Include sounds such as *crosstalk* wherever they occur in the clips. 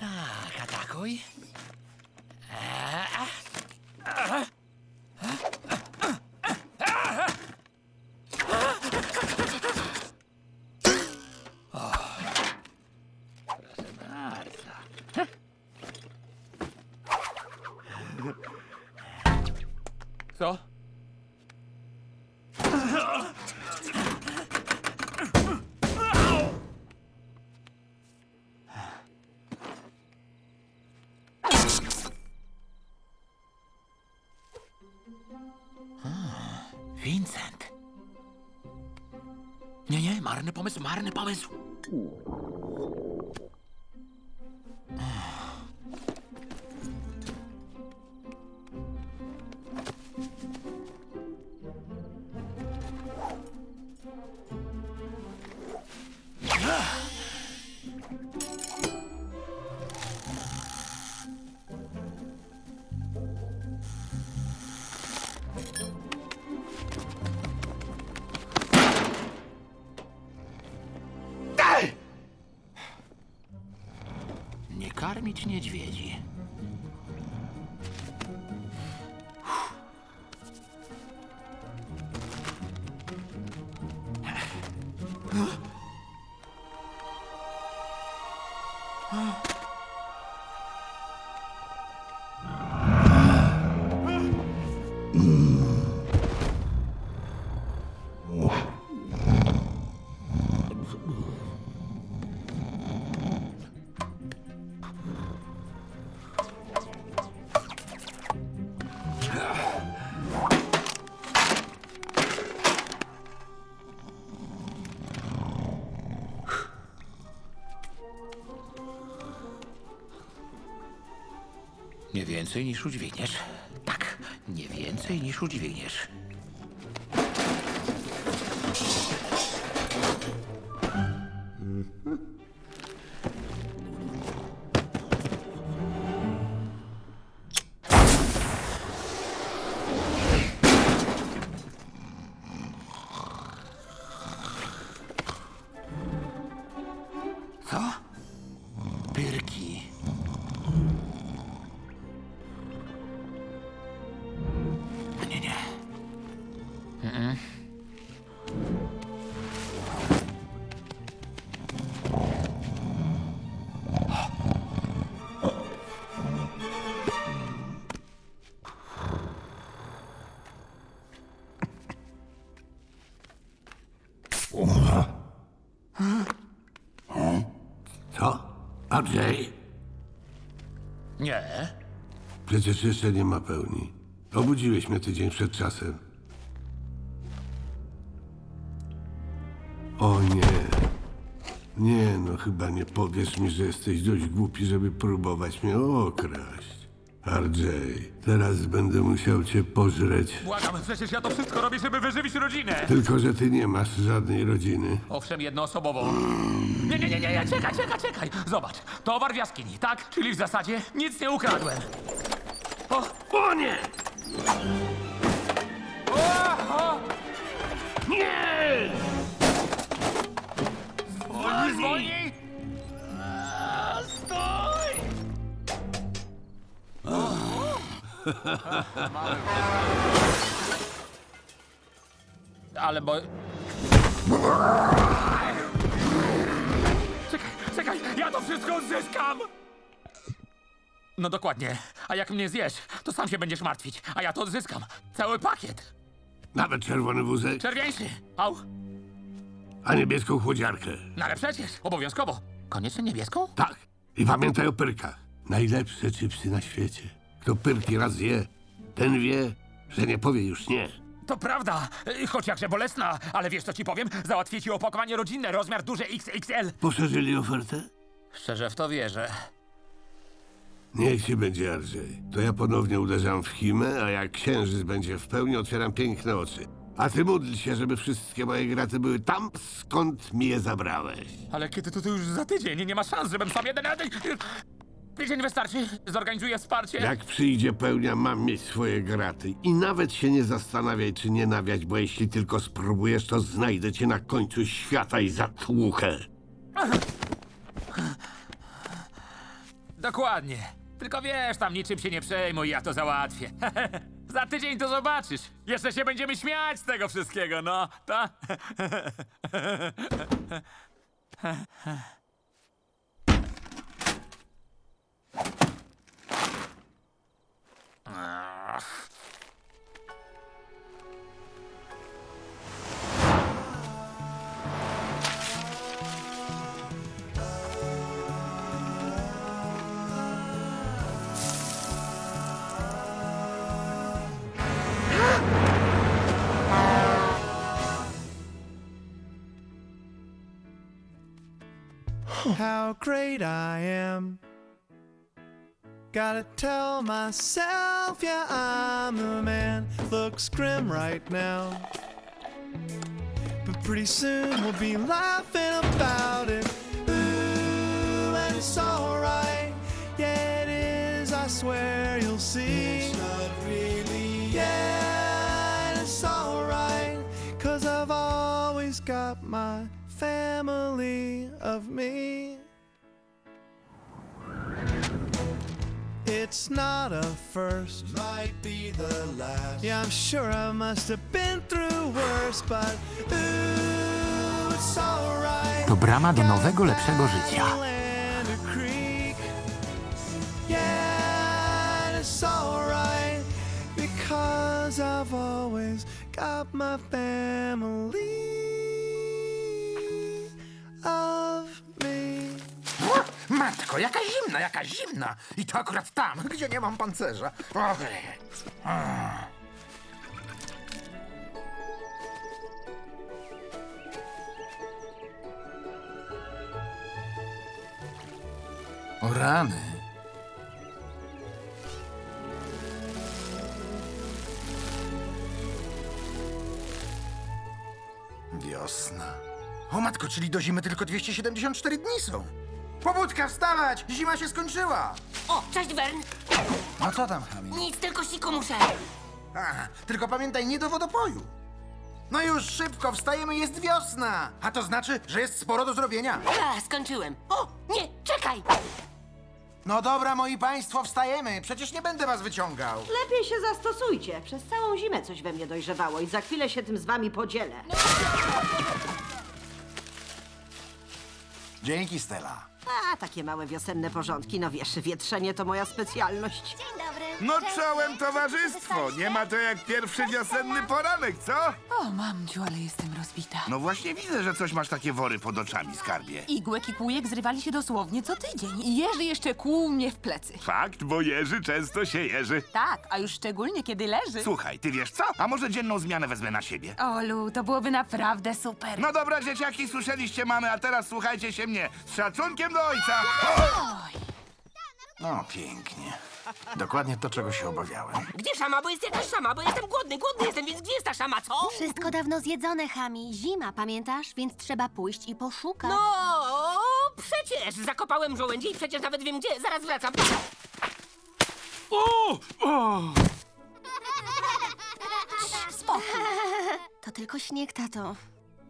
Tak, atakuj. Proszę Nie, nie, marny pomysł, marny pomysł. Nie karmić niedźwiedzi. Więcej niż udźwigniesz. Tak, nie więcej niż udźwigniesz. Andrzej? Nie. Przecież jeszcze nie ma pełni. Obudziłeś mnie tydzień przed czasem. O nie. Nie, no chyba nie powiesz mi, że jesteś dość głupi, żeby próbować mnie okraść. RJ, teraz będę musiał cię pożreć. Błagam, przecież ja to wszystko robię, żeby wyżywić rodzinę. Tylko, że ty nie masz żadnej rodziny. Owszem, jednoosobową. Nie, nie, nie, nie, nie, czekaj, czekaj, czekaj. Zobacz, towar w jaskini, tak? Czyli w zasadzie nic nie ukradłem. O, O nie! Ale bo... Czekaj, czekaj, ja to wszystko odzyskam! No dokładnie. A jak mnie zjesz, to sam się będziesz martwić. A ja to odzyskam. Cały pakiet. Nawet czerwony wózek, Czerwieńszy. Au. a niebieską chłodziarkę. No ale przecież, obowiązkowo. Koniecznie niebieską? Tak. I pamiętaj o pyrkach. Najlepsze chipsy na świecie. Kto pyrki raz je, ten wie, że nie powie już nie. To prawda, y, choć jakże bolesna, ale wiesz co ci powiem? Załatwię ci opakowanie rodzinne, rozmiar duży XXL. Poszerzyli ofertę? Szczerze w to wierzę. Niech ci będzie, Arżej. To ja ponownie uderzam w Chimę, a jak księżyc będzie w pełni, otwieram piękne oczy. A ty módl się, żeby wszystkie moje graty były tam, skąd mi je zabrałeś. Ale kiedy to, to już za tydzień, nie ma szans, żebym sam jeden... Tydzień wystarczy, zorganizuję wsparcie. Jak przyjdzie pełnia, mam mieć swoje graty. I nawet się nie zastanawiaj, czy nie nawiać, bo jeśli tylko spróbujesz, to znajdę cię na końcu świata i zatłukę. Dokładnie. Tylko wiesz, tam niczym się nie przejmuj, ja to załatwię. *laughs* Za tydzień to zobaczysz. Jeszcze się będziemy śmiać z tego wszystkiego, no. Ta? *laughs* how great I am. Gotta tell myself, yeah, I'm the man. Looks grim right now. But pretty soon we'll be laughing about it. Ooh, and it's alright. Yeah, it is, I swear you'll see. It's not really. Yeah, and it's alright. Cause I've always got my family of me. It's not a first, might be the last. Yeah, I'm sure I must have been through worse, but ooh, it's alright. To brama do nowego, lepszego życia. Lander Creek. Yeah, and it's alright because I've always got my family Matko, jaka zimna, jaka zimna! I to akurat tam, *laughs* gdzie nie mam pancerza. Och. O rany. Wiosna. O matko, czyli do zimy tylko 274 dni są. Pobudka, wstawać! Zima się skończyła! O, cześć Wern! No co tam, Hami? Nic, tylko siku muszę. A, tylko pamiętaj, nie do wodopoju. No już szybko, wstajemy, jest wiosna! A to znaczy, że jest sporo do zrobienia. A, skończyłem. O, nie, czekaj! No dobra, moi państwo, wstajemy. Przecież nie będę was wyciągał. Lepiej się zastosujcie. Przez całą zimę coś we mnie dojrzewało i za chwilę się tym z wami podzielę. Dzięki, Stella. A, takie małe wiosenne porządki, no wiesz, wietrzenie to moja specjalność. Dzień dobry. No czołem towarzystwo! Nie ma to jak pierwszy wiosenny poranek, co? O, mamciu, ale jestem rozbita. No właśnie widzę, że coś masz takie wory pod oczami, skarbie. Igłek i kłujek zrywali się dosłownie co tydzień. I Jerzy jeszcze kłuł mnie w plecy. Fakt, bo Jerzy często się jeży. Tak, a już szczególnie kiedy leży. Słuchaj, ty wiesz co? A może dzienną zmianę wezmę na siebie? Olu, to byłoby naprawdę super. No dobra, dzieciaki, słyszeliście mamy, a teraz słuchajcie się mnie. Z szacunkiem do ojca! No, pięknie. Dokładnie to, czego się obawiałem. Gdzie szama? Bo jest jakaś szama, bo jestem głodny, głodny jestem, więc gdzie jest ta szama, co? Wszystko dawno zjedzone, Hami. Zima, pamiętasz? Więc trzeba pójść i poszukać. No, przecież zakopałem żołędzie i przecież nawet wiem gdzie. Zaraz wracam. To tylko śnieg, tato.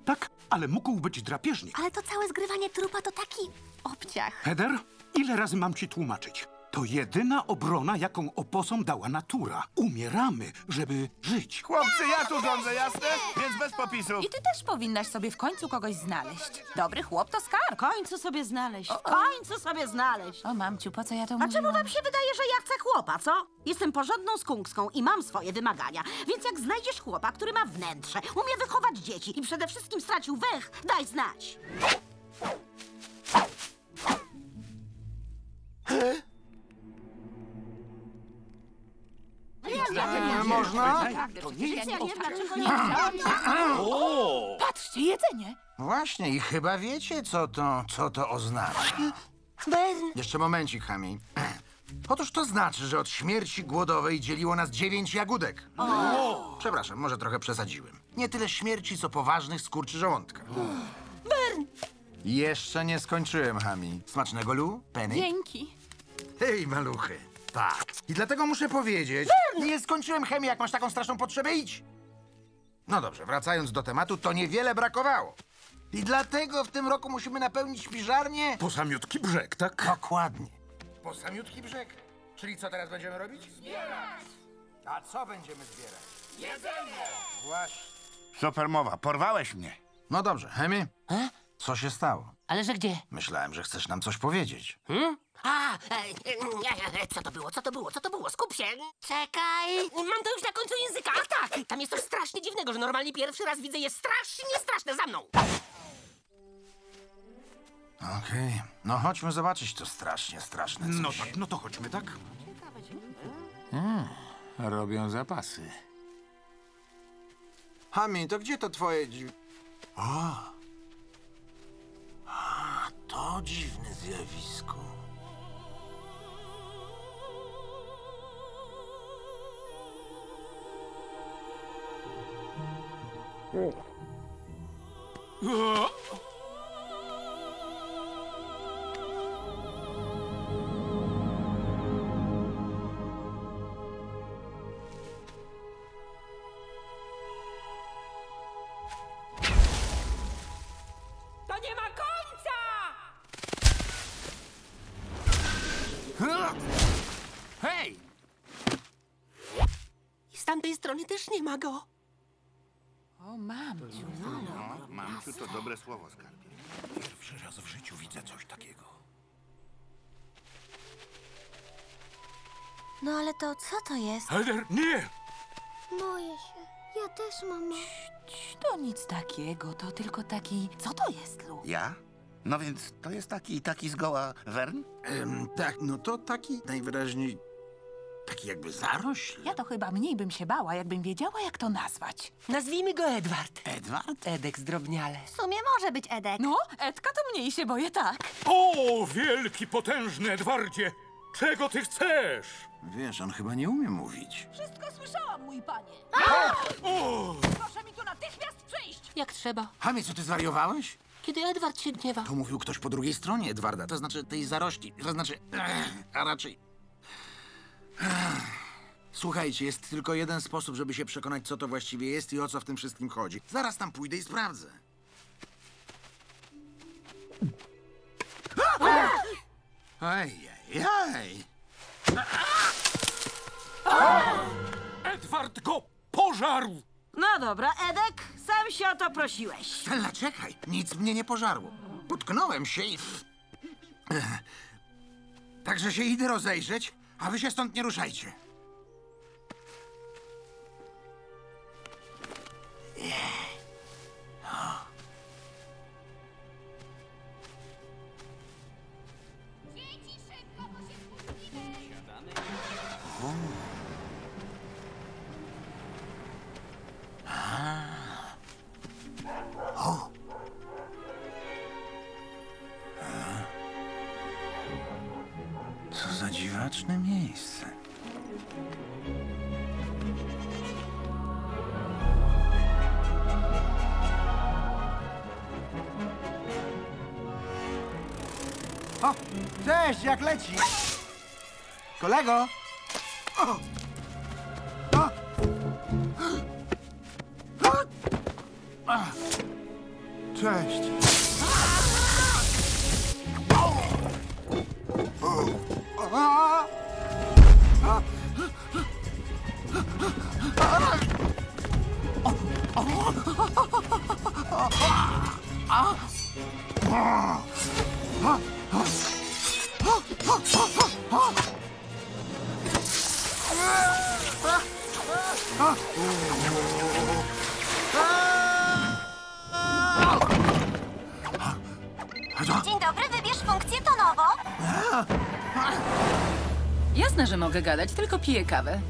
Tak, ale mógł być drapieżnik. Ale to całe zgrywanie trupa to taki obciach. Heder, ile razy mam ci tłumaczyć? To jedyna obrona, jaką oposom dała natura. Umieramy, żeby żyć. Chłopcy, ja tu rządzę, jasne? Więc bez popisów. I ty też powinnaś sobie w końcu kogoś znaleźć. Dobry chłop to skarb. W końcu sobie znaleźć, w końcu sobie znaleźć. O, mamciu, po co ja to A mówiłam? czemu wam się wydaje, że ja chcę chłopa, co? Jestem porządną skunkską i mam swoje wymagania. Więc jak znajdziesz chłopa, który ma wnętrze, umie wychować dzieci i przede wszystkim stracił węch, daj znać. Można? To nie jest Dlaczego nie chciałam O! Patrzcie, jedzenie. Właśnie, i chyba wiecie, co to, co to oznacza. Wern, Jeszcze momencik, Hami. *clears throat* Otóż to znaczy, że od śmierci głodowej dzieliło nas dziewięć jagódek. Przepraszam, może trochę przesadziłem. Nie tyle śmierci, co poważnych skurczy żołądka. Bern! Jeszcze nie skończyłem, Hami. Smacznego, Lu? Penny? Dzięki. Hej, maluchy. Tak. I dlatego muszę powiedzieć... Nie skończyłem chemii, jak masz taką straszną potrzebę, idź. No dobrze, wracając do tematu, to niewiele brakowało. I dlatego w tym roku musimy napełnić śpiżarnię... To samiutki brzeg, tak? Dokładnie. Po samiutki brzeg. Czyli co teraz będziemy robić? Zbierać! A co będziemy zbierać? Jedzenie! Właśnie. Super mowa, porwałeś mnie. No dobrze, Hemi? Co się stało? Ale że gdzie? Myślałem, że chcesz nam coś powiedzieć. Hmm? A, e, e, e, co to było, co to było, co to było? Skup się. Czekaj. Mam to już na końcu języka. Ach tak, tam jest coś strasznie dziwnego, że normalnie pierwszy raz widzę je strasznie straszne za mną. Okej, no chodźmy zobaczyć to strasznie straszne coś. No tak, no to chodźmy, tak? Robią zapasy. Hami, to gdzie to twoje dziw... O! A, to dziwne zjawisko. To nie ma końca! Hej! I z tamtej strony też nie ma go. O, mamciu. Mam tu to dobre słowo, skarbie. Pierwszy raz w życiu widzę coś takiego. No ale to co to jest? Eder, nie! Boję się. Ja też, mamo. To nic takiego, to tylko taki... Co to jest, Lu? Ja? No więc to jest taki taki zgoła Wern? Em, tak, no to taki najwyraźniej... Taki jakby zarośl. Ja to chyba mniej bym się bała, jakbym wiedziała, jak to nazwać. Nazwijmy go Edward. Edward? Edek zdrobniale. W sumie może być Edek. No, Edka to mniej się boję, tak. O, wielki, potężny Edwardzie! Czego ty chcesz? Wiesz, on chyba nie umie mówić. Wszystko słyszałam, mój panie. O! Proszę mi tu natychmiast przyjść. Jak trzeba. Hami, co ty zwariowałeś? Kiedy Edward się gniewa. To mówił ktoś po drugiej stronie Edwarda, to znaczy tej zarośli, to znaczy... A raczej... Słuchajcie, jest tylko jeden sposób, żeby się przekonać, co to właściwie jest i o co w tym wszystkim chodzi. Zaraz tam pójdę i sprawdzę. Ajajaj! Edward go pożarł! No dobra, Edek, sam się o to prosiłeś. Stella, czekaj! Nic mnie nie pożarło. Potknąłem się i... Ech. Także się idę rozejrzeć, a wy się stąd nie ruszajcie. Co jak leci? Kolego? O! O! A! Cześć. A! Dzień dobry, wybierz funkcję tonową. Jasne, że mogę gadać, tylko piję kawę.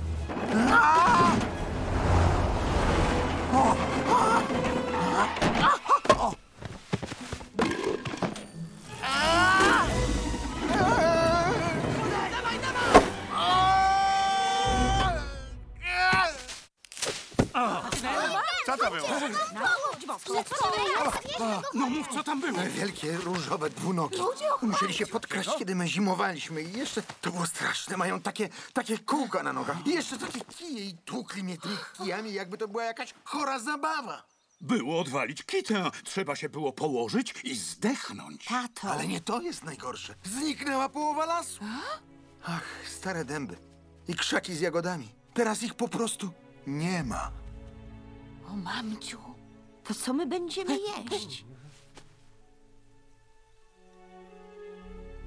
Musieli się podkraść, kiedy my zimowaliśmy i jeszcze to było straszne. Mają takie, takie kółka na nogach i jeszcze takie kije i tłukli mnie tymi kijami, jakby to była jakaś chora zabawa. było odwalić kitę. Trzeba się było położyć i zdechnąć. Tato. Ale nie to jest najgorsze. Zniknęła połowa lasu. Ach, stare dęby. I krzaki z jagodami. Teraz ich po prostu nie ma. O, mamciu. To co my będziemy jeść?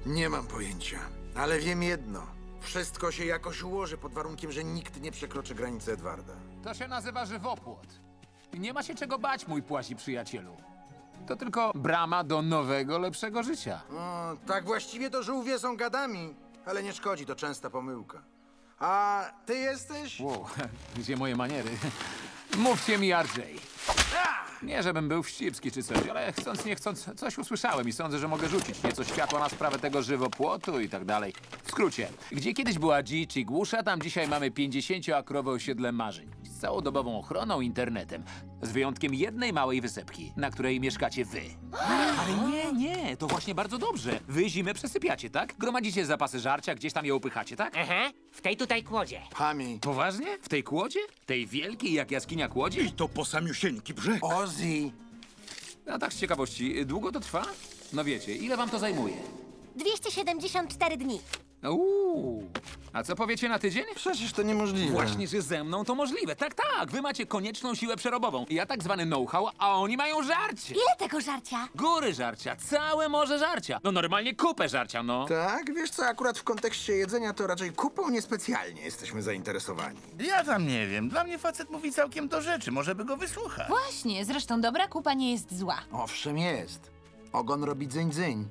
Nie mam pojęcia, ale wiem jedno. Wszystko się jakoś ułoży pod warunkiem, że nikt nie przekroczy granicy Edwarda. To się nazywa żywopłot. Nie ma się czego bać, mój płasi przyjacielu. To tylko brama do nowego, lepszego życia. O, tak właściwie to żółwie są gadami, ale nie szkodzi, to częsta pomyłka. A ty jesteś? Wow, *laughs* gdzie moje maniery? *laughs* Mówcie mi, RJ. Nie, żebym był wścibski czy coś, ale chcąc nie chcąc, coś usłyszałem i sądzę, że mogę rzucić nieco światła na sprawę tego żywopłotu i tak dalej. W skrócie, gdzie kiedyś była G czy Głusza, tam dzisiaj mamy 50-akrowe osiedle marzeń. Z całodobową ochroną, internetem. Z wyjątkiem jednej małej wysepki, na której mieszkacie wy. Ale nie, nie, to właśnie bardzo dobrze. Wy zimę przesypiacie, tak? Gromadzicie zapasy żarcia, gdzieś tam je upychacie, tak? Aha, w tej tutaj kłodzie. Hami. Poważnie? W tej kłodzie? Tej wielkiej jak jaskinia kłodzie? I to po samiusieńki brzeg. Ozzy. A tak z ciekawości, długo to trwa? No wiecie, ile wam to zajmuje? 274 dni. Uuu, a co powiecie na tydzień? Przecież to niemożliwe. Właśnie, że ze mną to możliwe. Tak, tak, wy macie konieczną siłę przerobową. Ja tak zwany know-how, a oni mają żarcie. Ile tego żarcia? Góry żarcia, całe morze żarcia. No normalnie kupę żarcia, no. Tak, wiesz co, akurat w kontekście jedzenia to raczej kupą niespecjalnie jesteśmy zainteresowani. Ja tam nie wiem. Dla mnie facet mówi całkiem do rzeczy. Może by go wysłuchać. Właśnie, zresztą dobra kupa nie jest zła. Owszem jest. Ogon robi dzyń dzyń.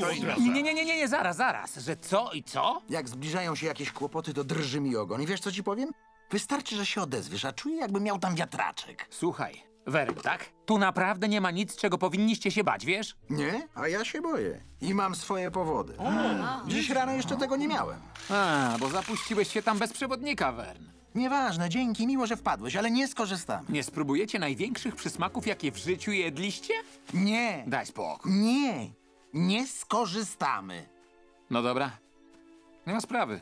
To i Nie, nie, nie, nie, nie, zaraz, zaraz. Że co i co? Jak zbliżają się jakieś kłopoty, to drży mi ogon. I wiesz co ci powiem? Wystarczy, że się odezwiesz, a czuję jakby miał tam wiatraczek. Słuchaj, Wern, tak? Tu naprawdę nie ma nic, czego powinniście się bać, wiesz? Nie? A ja się boję. I mam swoje powody. Dziś rano jeszcze tego nie miałem. A, bo zapuściłeś się tam bez przewodnika, Wern. Nieważne, dzięki, miło, że wpadłeś, ale nie skorzystamy. Nie spróbujecie największych przysmaków, jakie w życiu jedliście? Nie, Daj spokój. nie, nie skorzystamy. No dobra. Nie ma sprawy.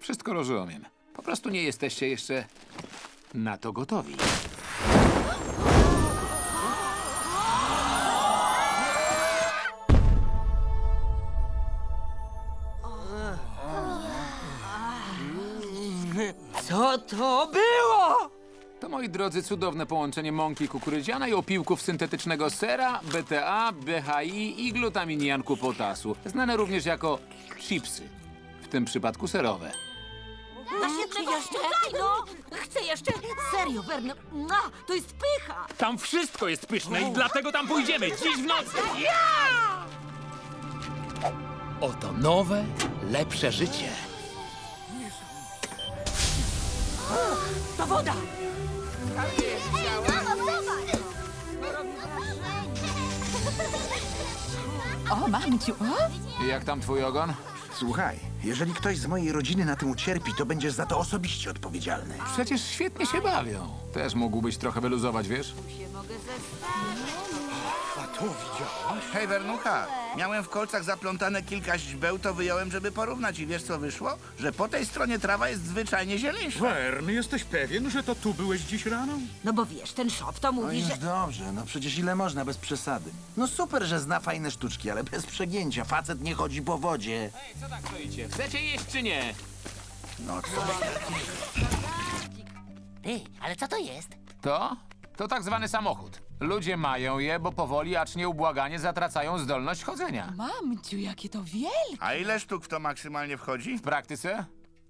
Wszystko rozumiem. Po prostu nie jesteście jeszcze na to gotowi. Co to było? Moi drodzy, cudowne połączenie mąki kukurydzianej, opiłków syntetycznego sera, BTA, BHI i glutaminianku potasu, znane również jako chipsy. W tym przypadku serowe. Chcę jeszcze? No, chcę jeszcze. Serio, Wern, no, to jest pycha. Tam wszystko jest pyszne i dlatego tam pójdziemy dziś w nocy. Oto nowe, lepsze życie. To woda. O, mamciu, o? I jak tam twój ogon? Słuchaj, jeżeli ktoś z mojej rodziny na tym ucierpi, to będziesz za to osobiście odpowiedzialny. Przecież świetnie się bawią. Też mógłbyś trochę wyluzować, wiesz? Hej, Wernucha, miałem w kolcach zaplątane kilka źbeł, to wyjąłem, żeby porównać i wiesz co wyszło? Że po tej stronie trawa jest zwyczajnie zieleńsza. Wern, jesteś pewien, że to tu byłeś dziś rano? No bo wiesz, ten szop to No mówi, już że... dobrze, no przecież ile można bez przesady. No super, że zna fajne sztuczki, ale bez przegięcia. Facet nie chodzi po wodzie. Co tak stoicie? Chcecie jeść czy nie? No co? Ty, ale co to jest? To? To tak zwany samochód. Ludzie mają je, bo powoli, acz nieubłaganie zatracają zdolność chodzenia. Mamciu, jakie to wielkie. A ile sztuk w to maksymalnie wchodzi? W praktyce?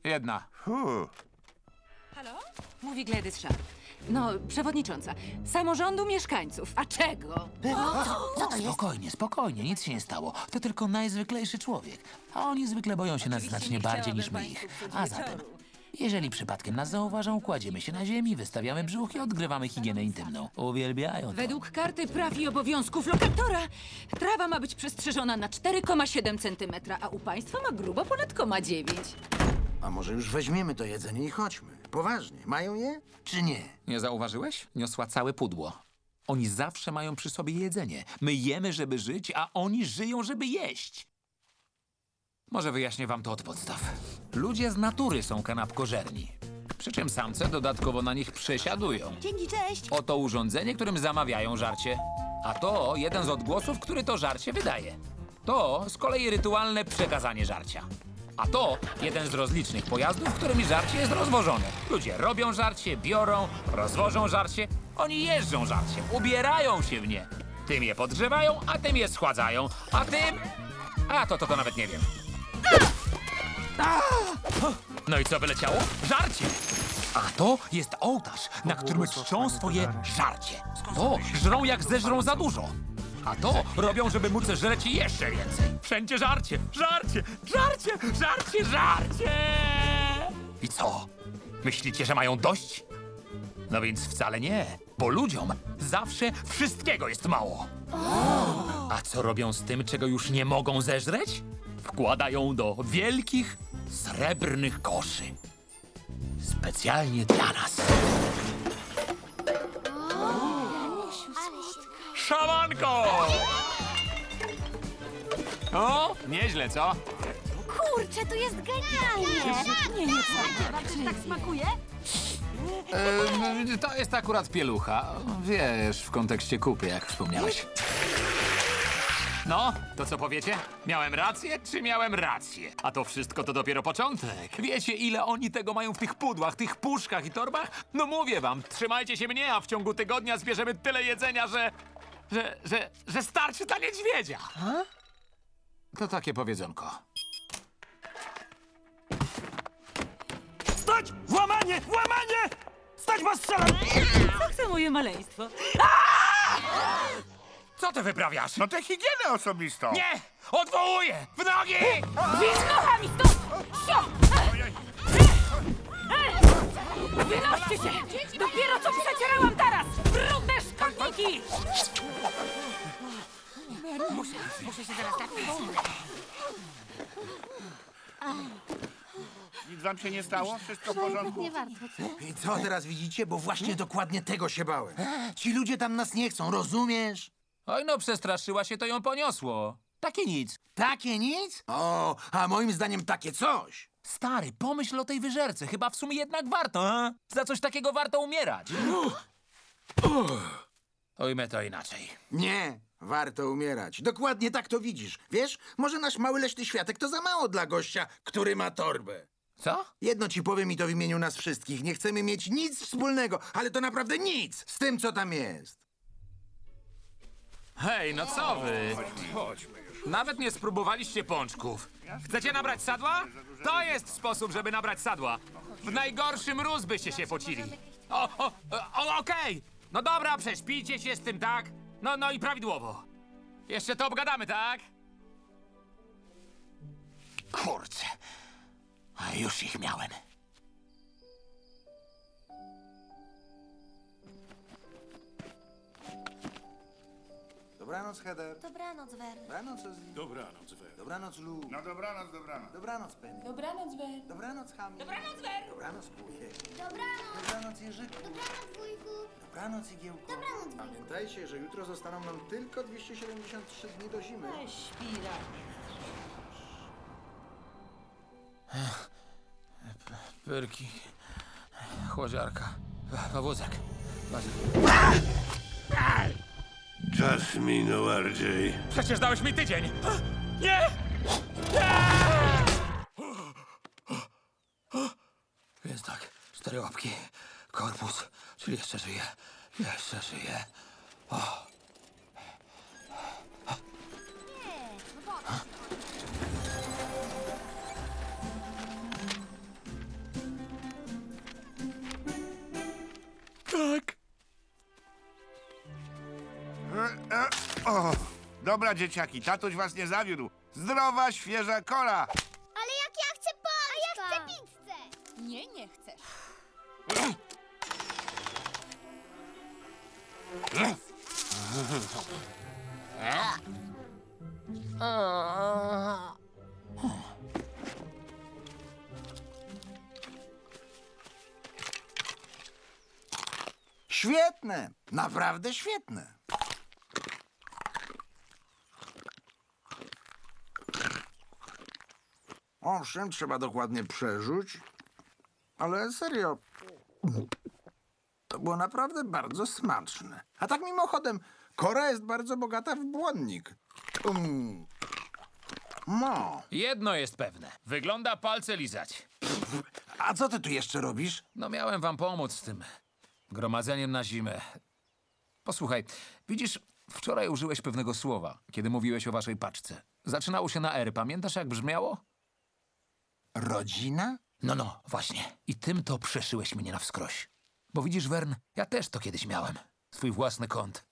Jedna. Fuh. Halo? Mówi Gladys Sharp. No, przewodnicząca. Samorządu mieszkańców. A czego? Co to jest? Spokojnie, spokojnie, nic się nie stało. To tylko najzwyklejszy człowiek. A oni zwykle boją się nas znacznie nie bardziej niż chciałabym my ich. państwu A zatem. Jeżeli przypadkiem nas zauważą, kładziemy się na ziemi, wystawiamy brzuch i odgrywamy higienę intymną. Uwielbiają to. Według karty praw i obowiązków lokatora trawa ma być przestrzeżona na 4,7 cm, a u państwa ma grubo ponad 0,9. A może już weźmiemy to jedzenie i chodźmy. Poważnie, mają je czy nie? Nie zauważyłeś? Niosła całe pudło. Oni zawsze mają przy sobie jedzenie. My jemy, żeby żyć, a oni żyją, żeby jeść. Może wyjaśnię wam to od podstaw. Ludzie z natury są kanapkożerni. Przy czym samce dodatkowo na nich przesiadują. Dzięki, cześć. Oto urządzenie, którym zamawiają żarcie. A to jeden z odgłosów, który to żarcie wydaje. To z kolei rytualne przekazanie żarcia. A to jeden z rozlicznych pojazdów, którymi żarcie jest rozwożone. Ludzie robią żarcie, biorą, rozwożą żarcie. Oni jeżdżą żarcie, ubierają się w nie. Tym je podgrzewają, a tym je schładzają. A tym... A to, to, to nawet nie wiem. No i co wyleciało? Żarcie! A to jest ołtarz, na którym czczą swoje żarcie. To żrą jak zeżrą za dużo. A to robią, żeby móc żreć jeszcze więcej. Wszędzie żarcie, żarcie, żarcie, żarcie, żarcie! I co? Myślicie, że mają dość? No więc wcale nie, bo ludziom zawsze wszystkiego jest mało. A co robią z tym, czego już nie mogą zeżreć? Wkładają do wielkich, srebrnych koszy. Specjalnie dla nas. Szamanko! O, nieźle, co? Kurczę, to jest genialnie! Nie, nie, co? tak smakuje? E, to jest akurat pielucha. Wiesz, w kontekście kupy, jak wspomniałeś. No, to co powiecie? Miałem rację, czy miałem rację? A to wszystko to dopiero początek. Wiecie, ile oni tego mają w tych pudłach, tych puszkach i torbach? No mówię wam, trzymajcie się mnie, a w ciągu tygodnia zbierzemy tyle jedzenia, że... że... że... że starczy dla niedźwiedzia. To takie powiedzonko. Stać! Włamanie! Włamanie! Stać, bo strzelam! Co chce moje maleństwo? Co ty wyprawiasz? No tę higienę osobistą. Nie! Odwołuję! W nogi! Widz nochami stąd! Sio! Wynoście się! Dopiero co przecierałam teraz! Brudne szkodniki! Muszę się zaraz napić. Nic wam się nie stało? Wszystko w porządku? Nie warto. I co teraz widzicie? Bo właśnie dokładnie tego się bałem. Ci ludzie tam nas nie chcą, rozumiesz? Oj no, przestraszyła się, to ją poniosło. Takie nic. Takie nic? O, a moim zdaniem takie coś. Stary, pomyśl o tej wyżerce. Chyba w sumie jednak warto, a? Za coś takiego warto umierać. Ujmę to inaczej. Nie, warto umierać. Dokładnie tak to widzisz. Wiesz, może nasz mały leśny światek to za mało dla gościa, który ma torbę. Co? Jedno ci powiem i to w imieniu nas wszystkich. Nie chcemy mieć nic wspólnego, ale to naprawdę nic z tym, co tam jest. Hej, no co wy? Nawet nie spróbowaliście pączków. Chcecie nabrać sadła? To jest sposób, żeby nabrać sadła. W najgorszy mróz byście się pocili. O, o, o okej. No dobra, prześpijcie się z tym, tak? No, no i prawidłowo. Jeszcze to obgadamy, tak? Kurczę. A już ich miałem. Dobranoc, Heather. Dobranoc, Wer. Dobranoc, Ozzy. Dobranoc, Wer. Dobranoc, Lu. No dobranoc, dobranoc. Dobranoc, Penny. Dobranoc, Wer. Dobranoc, Hami. Dobranoc, Wer. Dobranoc, Pujek. Dobranoc. Dobranoc, Jerzyku. Dobranoc, wujku. Dobranoc, Igiełko. Dobranoc, wujku. Pamiętajcie, że jutro zostaną nam tylko 273 dni do zimy. Śpira. Pyrki. Chłodziarka. Powózek. Czas minął, RJ. Przecież dałeś mi tydzień! Nie! Więc tak, cztery łapki, korpus, czyli jeszcze żyje, jeszcze żyje. O. Tak. O, dobra, dzieciaki, tatuś was nie zawiódł. Zdrowa, świeża kola. Ale jak ja chcę pączka! A ja chcę pizzę! Nie, nie chcesz. Świetne! Naprawdę świetne! Owszem, trzeba dokładnie przerzuć, ale serio, To było naprawdę bardzo smaczne. A tak mimochodem, kora jest bardzo bogata w błonnik. Mm. No. Jedno jest pewne. Wygląda palce lizać. A co ty tu jeszcze robisz? No miałem wam pomóc z tym gromadzeniem na zimę. Posłuchaj, widzisz, wczoraj użyłeś pewnego słowa, kiedy mówiłeś o waszej paczce. Zaczynało się na R. Pamiętasz, jak brzmiało? Rodzina? No, no, właśnie. I tym to przeszyłeś mnie na wskroś. Bo widzisz, Wern, ja też to kiedyś miałem. Swój własny kąt.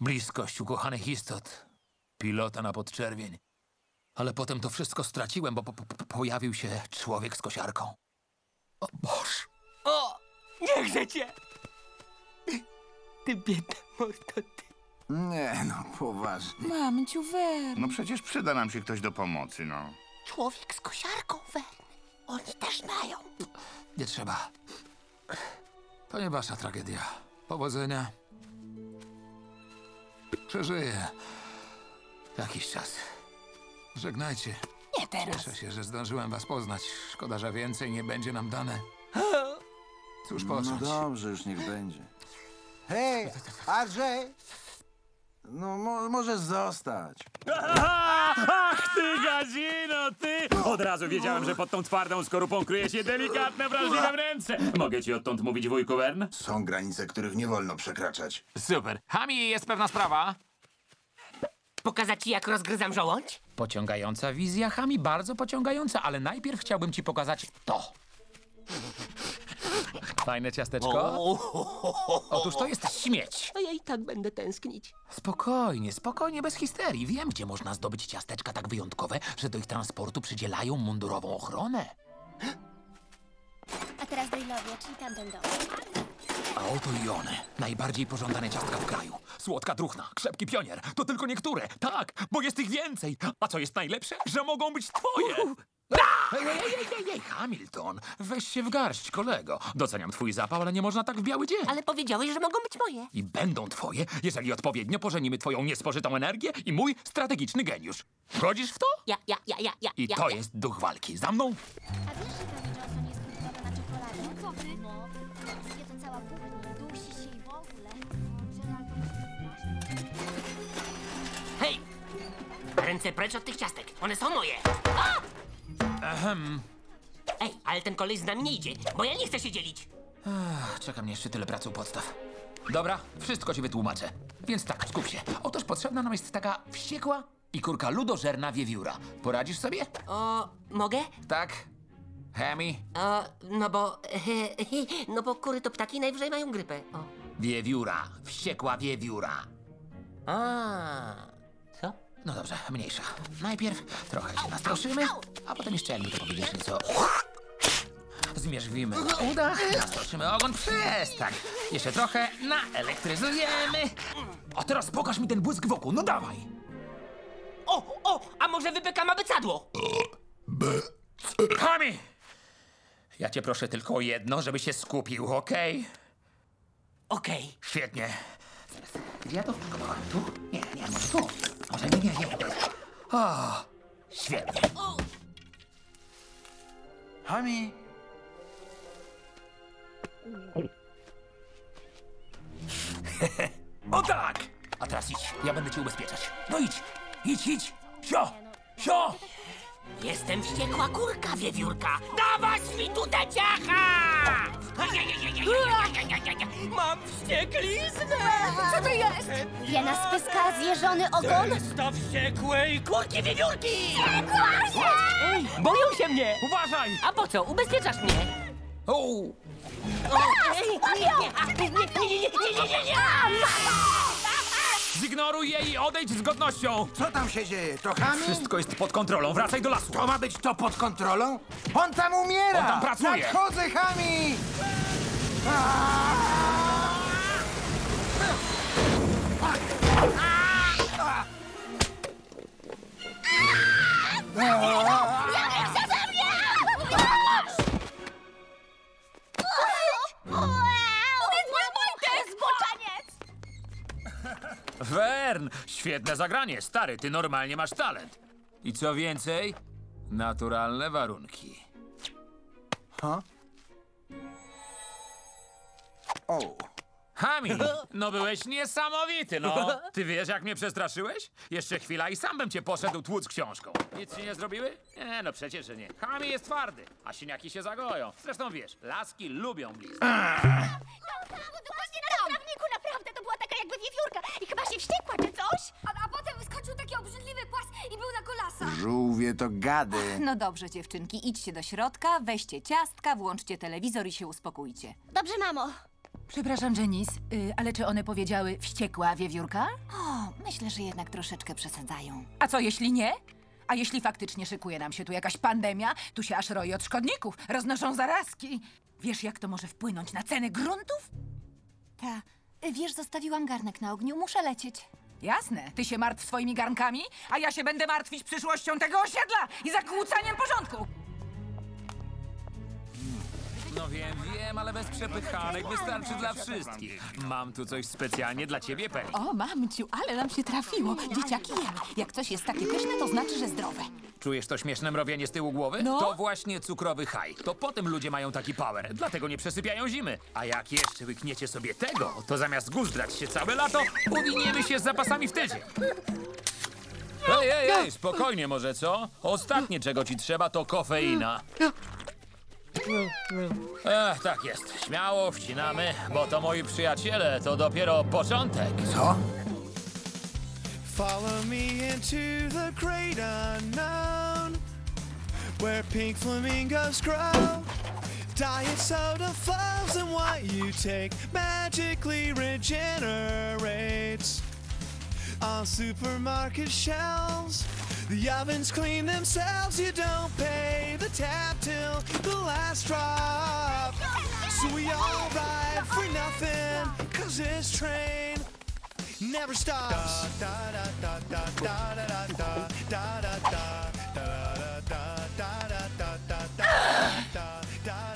Bliskość ukochanych istot. Pilota na podczerwień. Ale potem to wszystko straciłem, bo po, po, po, pojawił się człowiek z kosiarką. O Boż! O! Niechże cię! Ty biedna mordo, ty. Nie, no poważnie. Mamciu, Wer. No przecież przyda nam się ktoś do pomocy, no. Człowiek z kosiarką, Wern. Oni też mają. Nie trzeba. To nie wasza tragedia. Powodzenia. Przeżyję. Jakiś czas. Żegnajcie. Nie teraz. Cieszę się, że zdążyłem was poznać. Szkoda, że więcej nie będzie nam dane. Cóż No począć? dobrze, już niech będzie. Hej, Andrzej! No, mo możesz zostać. Ach, ty gazino, ty! Od razu wiedziałem, że pod tą twardą skorupą kryje się delikatne, wrażliwe ręce. Mogę ci odtąd mówić, wujku Wern? Są granice, których nie wolno przekraczać. Super. Hami, jest pewna sprawa. Pokazać ci, jak rozgryzam żołądź? Pociągająca wizja, Hami, bardzo pociągająca, ale najpierw chciałbym ci pokazać to. Fajne ciasteczko. *laughs* Otóż to jest śmieć. A ja i tak będę tęsknić. Spokojnie, spokojnie, bez histerii. Wiem, gdzie można zdobyć ciasteczka tak wyjątkowe, że do ich transportu przydzielają mundurową ochronę. A teraz Dale'owie, czyli tamten dom. A oto i one. Najbardziej pożądane ciastka w kraju. Słodka druchna, krzepki pionier. To tylko niektóre. Tak, bo jest ich więcej. A co jest najlepsze? Że mogą być twoje. Ej, ej, ej, ej, ej, Hamilton, weź się w garść, kolego. Doceniam twój zapał, ale nie można tak w biały dzień. Ale powiedziałeś, że mogą być moje. I będą twoje, jeżeli odpowiednio pożenimy twoją niespożytą energię i mój strategiczny geniusz. Wchodzisz w to? Ja, ja, ja, ja, ja. I ja, to ja. jest duch walki. Za mną? A wiesz, że Tommy Johnson jest zbudowana na czekoladę? Co ty? No, je to cała kuchnia, dusi się i w ogóle. Hej! Ręce precz od tych ciastek. One są moje. Ehem. Ej, ale ten koleś z nami nie idzie, bo ja nie chcę się dzielić. Ach, Czeka mnie jeszcze tyle pracy u podstaw. Dobra, wszystko ci wytłumaczę. Więc tak, skup się. Otóż potrzebna nam jest taka wściekła i kurka ludożerna wiewióra. Poradzisz sobie? O, mogę? Tak. Hemi? O, no bo... *laughs* No bo kury to ptaki najwyżej mają grypę. O. Wiewióra. Wściekła wiewióra. A? No dobrze, mniejsza. Najpierw trochę się nastroszymy, a potem jeszcze jakby to powiedzieć nieco... Zmierzwimy uda, nastroszymy ogon, przestań. Jeszcze trochę naelektryzujemy. A teraz pokaż mi ten błysk wokół, no dawaj. O, o, a może wypykam abecadło? Kami! Ja cię proszę tylko o jedno, żeby się skupił, okej? Okej. Świetnie. Zaraz, Gdzie ja to wpakowałem? Tu? Nie, nie, może tu. Może nie, nie, nie. O, świetnie. Hami! O tak! A teraz idź, ja będę cię ubezpieczać. No idź, idź, idź. Sio, sio! Jestem wściekła kurka, wiewiórka. Dawać mi tu te ciacha! Mam wściekliznę! Co to jest? Jana spyska, zjeżony ogon? Do wściekłej kurki, wiewiórki! Kłasie! Ej, boją się mnie! Uważaj! A po co? Ubezpieczasz mnie? O, O, ej, nie, nie, a, nie, nie, nie, nie, nie, nie, nie, nie! Zignoruj je i odejdź z godnością. Co tam się dzieje? To Hami? Wszystko jest pod kontrolą, wracaj do lasu. To ma być to pod kontrolą? On tam umiera! On tam pracuje. Nadchodzę, Hami! Wern, świetne zagranie, stary, ty normalnie masz talent. I co więcej, naturalne warunki. Ha? O, Hami, *laughs* no byłeś niesamowity, no. Ty wiesz, jak mnie przestraszyłeś? Jeszcze chwila i sam bym cię poszedł tłuc książką. Nic ci nie zrobiły? Nie, no przecież, że nie. Hami jest twardy, a siniaki się zagoją. Zresztą wiesz, laski lubią blizny. *laughs* Właśnie jakby wiewiórka i chyba się wściekła czy coś. A, a potem wyskoczył taki obrzydliwy płas i był na kolasach. żółwie to gady. No dobrze, dziewczynki, idźcie do środka, weźcie ciastka, włączcie telewizor i się uspokójcie. Dobrze, mamo. Przepraszam, Janice, y, ale czy one powiedziały wściekła wiewiórka? O, myślę, że jednak troszeczkę przesadzają. A co jeśli nie? A jeśli faktycznie szykuje nam się tu jakaś pandemia, tu się aż roi od szkodników, roznoszą zarazki. Wiesz, jak to może wpłynąć na ceny gruntów? Ta, wiesz, zostawiłam garnek na ogniu, muszę lecieć. Jasne, ty się martw swoimi garnkami, a ja się będę martwić przyszłością tego osiedla i zakłócaniem porządku. No wiem, wiem, ale bez przepychanek wystarczy dla wszystkich. Mam tu coś specjalnie dla ciebie, Penny. O, mamciu, ale nam się trafiło. Dzieciaki jem. Jak coś jest takie pyszne, to znaczy, że zdrowe. Czujesz to śmieszne mrowienie z tyłu głowy? No. To właśnie cukrowy haj. To po tym ludzie mają taki power, dlatego nie przesypiają zimy. A jak jeszcze łykniecie sobie tego, to zamiast guzdrać się całe lato, uwiniemy się z zapasami w tydzień. Ej, ej, ej, spokojnie może, co? Ostatnie, czego ci trzeba, to kofeina. Ech, tak jest. Śmiało wcinamy, bo to moi przyjaciele, to dopiero początek. Co? Follow me into the great unknown, where pink flamingos grow. Diet soda flows, and what you take magically regenerates. On supermarket shelves, the ovens clean themselves. You don't pay the tap till the last drop. So we all ride for nothing, cause this train never stops. *sighs* *laughs*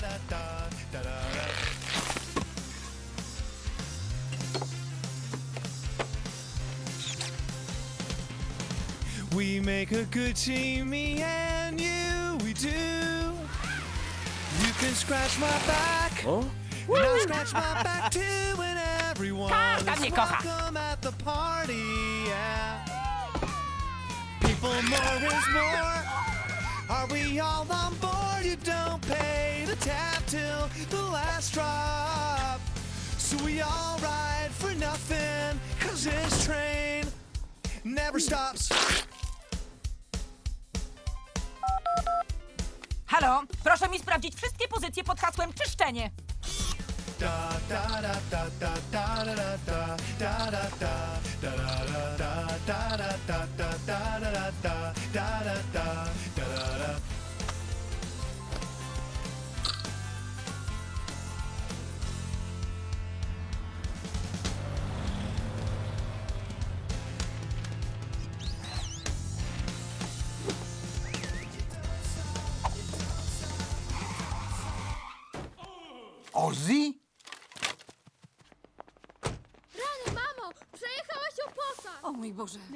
We make a good team, me and you, we do. You can scratch my back. And I'll scratch my back *laughs* too, and everyone is mnie kocha. welcome at the party. Yeah. People more is more. Are we all on board? You don't pay the tab till the last drop. So we all ride for nothing, cause this train never stops. Halo, proszę mi sprawdzić wszystkie pozycje pod hasłem czyszczenie.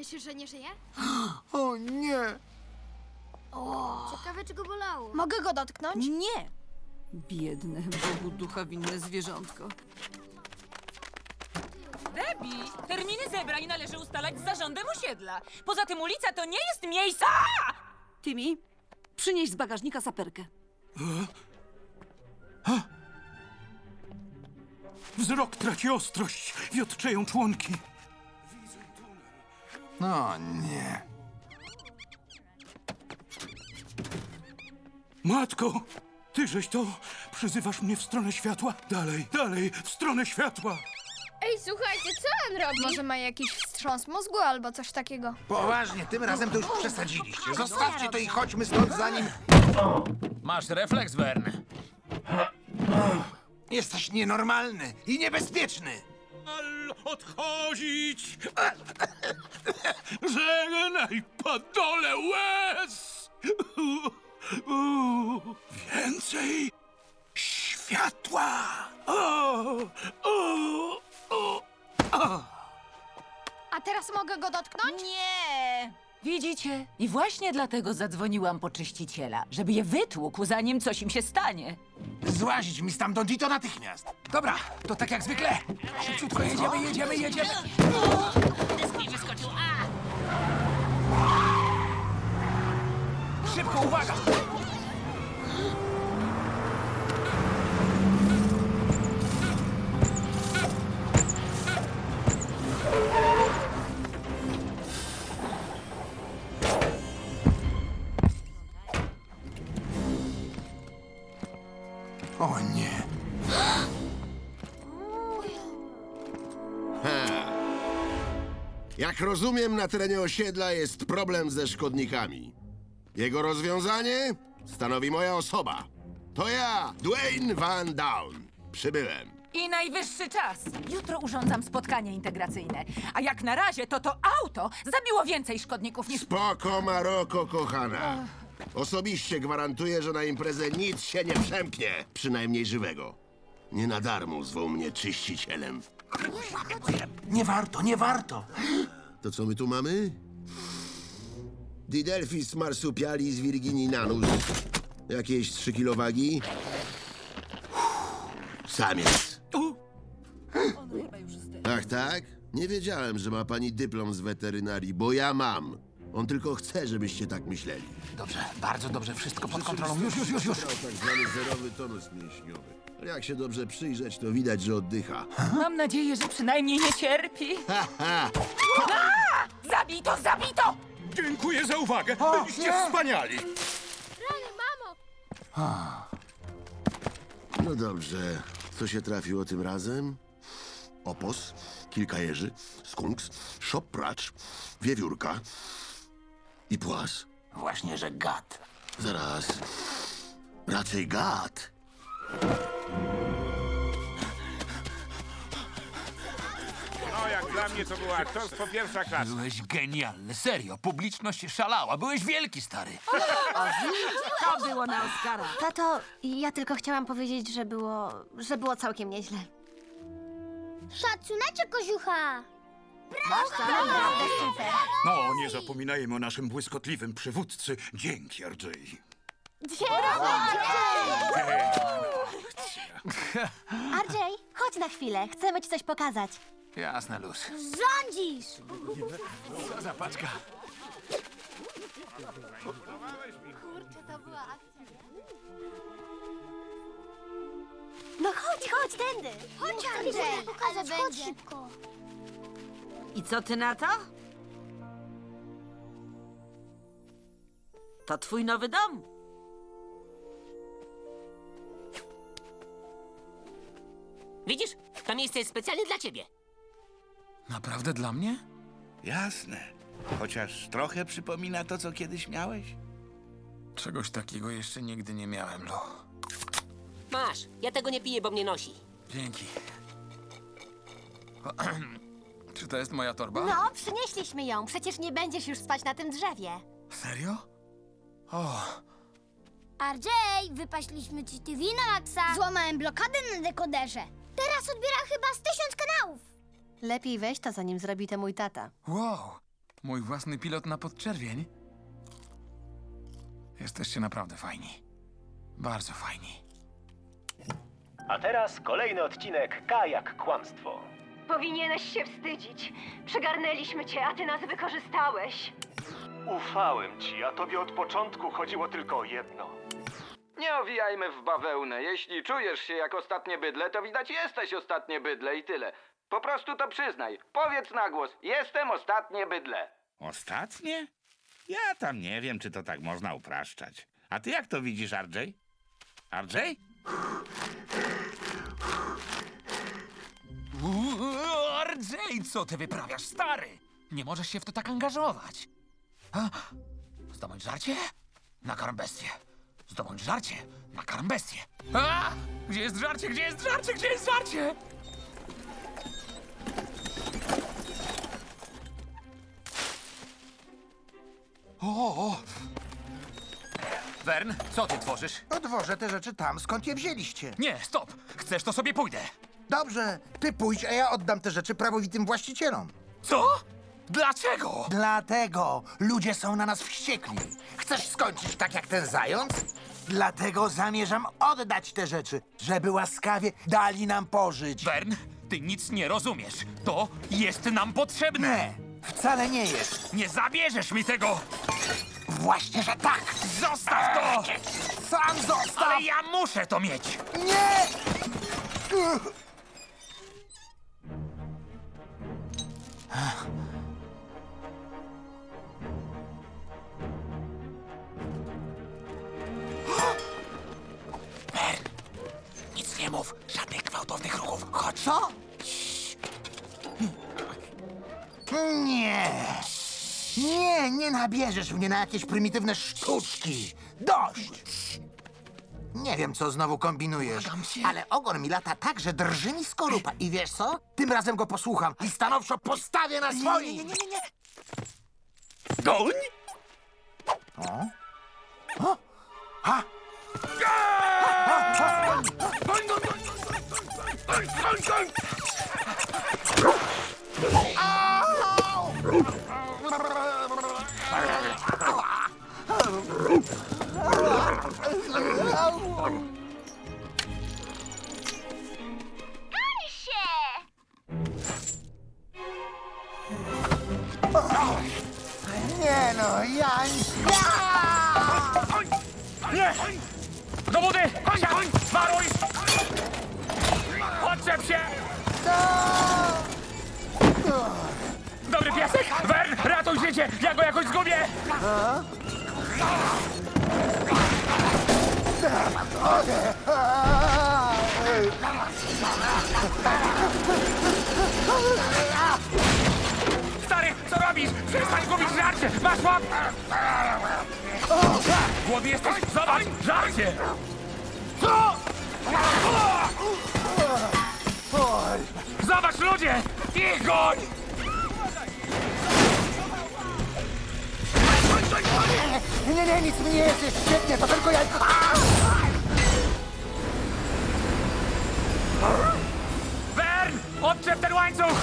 Myślisz, że nie żyje? O nie! Ciekawe, czy go bolało. Mogę go dotknąć? Nie. Biedne, Bogu ducha winne zwierzątko. Debbie, terminy zebrań należy ustalać z zarządem osiedla. Poza tym ulica to nie jest miejsce... Timmy, przynieś z bagażnika saperkę. Wzrok traci ostrość, wiotczeją członki. No nie. Matko, tyżeś to przyzywasz mnie w stronę światła? Dalej, dalej, w stronę światła! Ej, słuchajcie, co on robi? Może ma jakiś wstrząs mózgu albo coś takiego. Poważnie, tym razem to już przesadziliście. Zostawcie to i chodźmy stąd, zanim... Masz refleks, Vern. Jesteś nienormalny i niebezpieczny. Al odchodzić! *coughs* Żegnaj, padole łez! *coughs* Więcej światła! O, o, o, o. A teraz mogę go dotknąć? Nie! Widzicie? I właśnie dlatego zadzwoniłam po czyściciela, żeby je wytłukł, zanim coś im się stanie. Złazić mi stamtąd i to natychmiast. Dobra, to tak jak zwykle. Szybciutko jedziemy, jedziemy, jedziemy. Dysk mi! O nie. Jak rozumiem, na terenie osiedla jest problem ze szkodnikami. Jego rozwiązanie stanowi moja osoba. To ja, Dwayne Van Down. Przybyłem. I najwyższy czas. Jutro urządzam spotkanie integracyjne. A jak na razie, to to auto zabiło więcej szkodników niż... Spoko, Maroko, kochana. Osobiście gwarantuję, że na imprezę nic się nie przemknie. Przynajmniej żywego. Nie na darmo zwą mnie czyścicielem. Nie warto, nie warto. To co my tu mamy? Didelphis marsupialis virgininanus. Jakieś 3 kilo wagi. Samiec. Ach tak? Nie wiedziałem, że ma pani dyplom z weterynarii, bo ja mam. On tylko chce, żebyście tak myśleli. Dobrze, bardzo dobrze, wszystko pod kontrolą. Już, już, już, już. Tak zwany zerowy tonus mięśniowy. Jak się dobrze przyjrzeć, to widać, że oddycha. Mam nadzieję, że przynajmniej nie cierpi. Ha, ha! A! Zabito, zabito! Dziękuję za uwagę. Byliście wspaniali. Rany, mamo! No dobrze. Co się trafiło tym razem? Opos, kilka jeży, skunks, szopracz, wiewiórka i płas. Właśnie, że gad. Zaraz. Raczej gad. No, jak dla mnie to było aktorstwo pierwsza klasa. Byłeś genialny, serio. Publiczność szalała. Byłeś wielki, stary. To było na Oscara. Tato, ja tylko chciałam powiedzieć, że było, że było całkiem nieźle. Szacuneczek, koziucha! Naprawdę super! No, nie zapominajmy o naszym błyskotliwym przywódcy. Dzięki, RJ. RJ, chodź na chwilę, chcemy ci coś pokazać. Jasne, luz. Rządzisz! Co za paczka? Kurczę, to była akcja? No chodź, chodź, tędy. Chodź, Andrzej! Pokazać, chodź szybko! I co ty na to? To twój nowy dom. Widzisz? To miejsce jest specjalnie dla ciebie. Naprawdę dla mnie? Jasne. Chociaż trochę przypomina to, co kiedyś miałeś. Czegoś takiego jeszcze nigdy nie miałem, Lo. Masz, ja tego nie piję, bo mnie nosi. Dzięki. *clears throat* Czy to jest moja torba? No, przynieśliśmy ją, przecież nie będziesz już spać na tym drzewie. Serio? O, RJ, wypaśliśmy ci TV na maksa! Złamałem blokadę na dekoderze. Teraz odbiera chyba z tysiąc kanałów. Lepiej weź to, zanim zrobi to mój tata. wow. Mój własny pilot na podczerwień. Jesteście naprawdę fajni. Bardzo fajni. A teraz kolejny odcinek Kajak Kłamstwo. Powinieneś się wstydzić. Przygarnęliśmy cię, a ty nas wykorzystałeś. Ufałem ci, a tobie od początku chodziło tylko o jedno. Nie owijajmy w bawełnę. Jeśli czujesz się jak ostatnie bydle, to widać jesteś ostatnie bydle i tyle. Po prostu to przyznaj. Powiedz na głos. Jestem ostatnie bydle. Ostatnie? Ja tam nie wiem, czy to tak można upraszczać. A ty jak to widzisz, RJ? RJ? RJ, co ty wyprawiasz, stary? Nie możesz się w to tak angażować. A? Zdobądź żarcie? Nakarm bestię. Zdobądź żarcie? Nakarm bestię. A! Gdzie jest żarcie? Gdzie jest żarcie? Gdzie jest żarcie? O! Wern, co ty tworzysz? Odwożę te rzeczy tam, skąd je wzięliście. Nie, stop! Chcesz, to sobie pójdę. Dobrze, ty pójdź, a ja oddam te rzeczy prawowitym właścicielom. Co? Dlaczego? Dlatego. Ludzie są na nas wściekli. Chcesz skończyć tak jak ten zając? Dlatego zamierzam oddać te rzeczy, żeby łaskawie dali nam pożyć. Wern, ty nic nie rozumiesz. To jest nam potrzebne. Nie, wcale nie jest. Nie zabierzesz mi tego! Właśnie, że tak! Zostaw to! Sam zostaw! Ale ja muszę to mieć! Nie! Nic nie mów, żadnych gwałtownych ruchów. Chodź. Co? Nie! Nie, nie nabierzesz mnie na jakieś prymitywne sztuczki. Dość! Nie wiem, co znowu kombinujesz, ale ogon mi lata tak, że drży mi skorupa. I wiesz co? Tym razem go posłucham i stanowczo postawię na swoim. Nie, nie, nie, nie. Goń! O? O? Ha? Goń, goń, goń! Goń, goń, goń! Się! Nie no, ja... Nie! Do wody! Siadaj! Waruj! Odczep się! Dobry piesek! Wern, ratuj życie! Ja go jakoś zgubię! Stary, co robisz? Przestań gubić żarcie! Masz łap! Głodny jesteś? Zobacz! Żarcie! Zobacz, ludzie! Ich goń! Nie, nie, nic mi nie jest, jest świetnie, to tylko ja... Wern! Odczep ten łańcuch!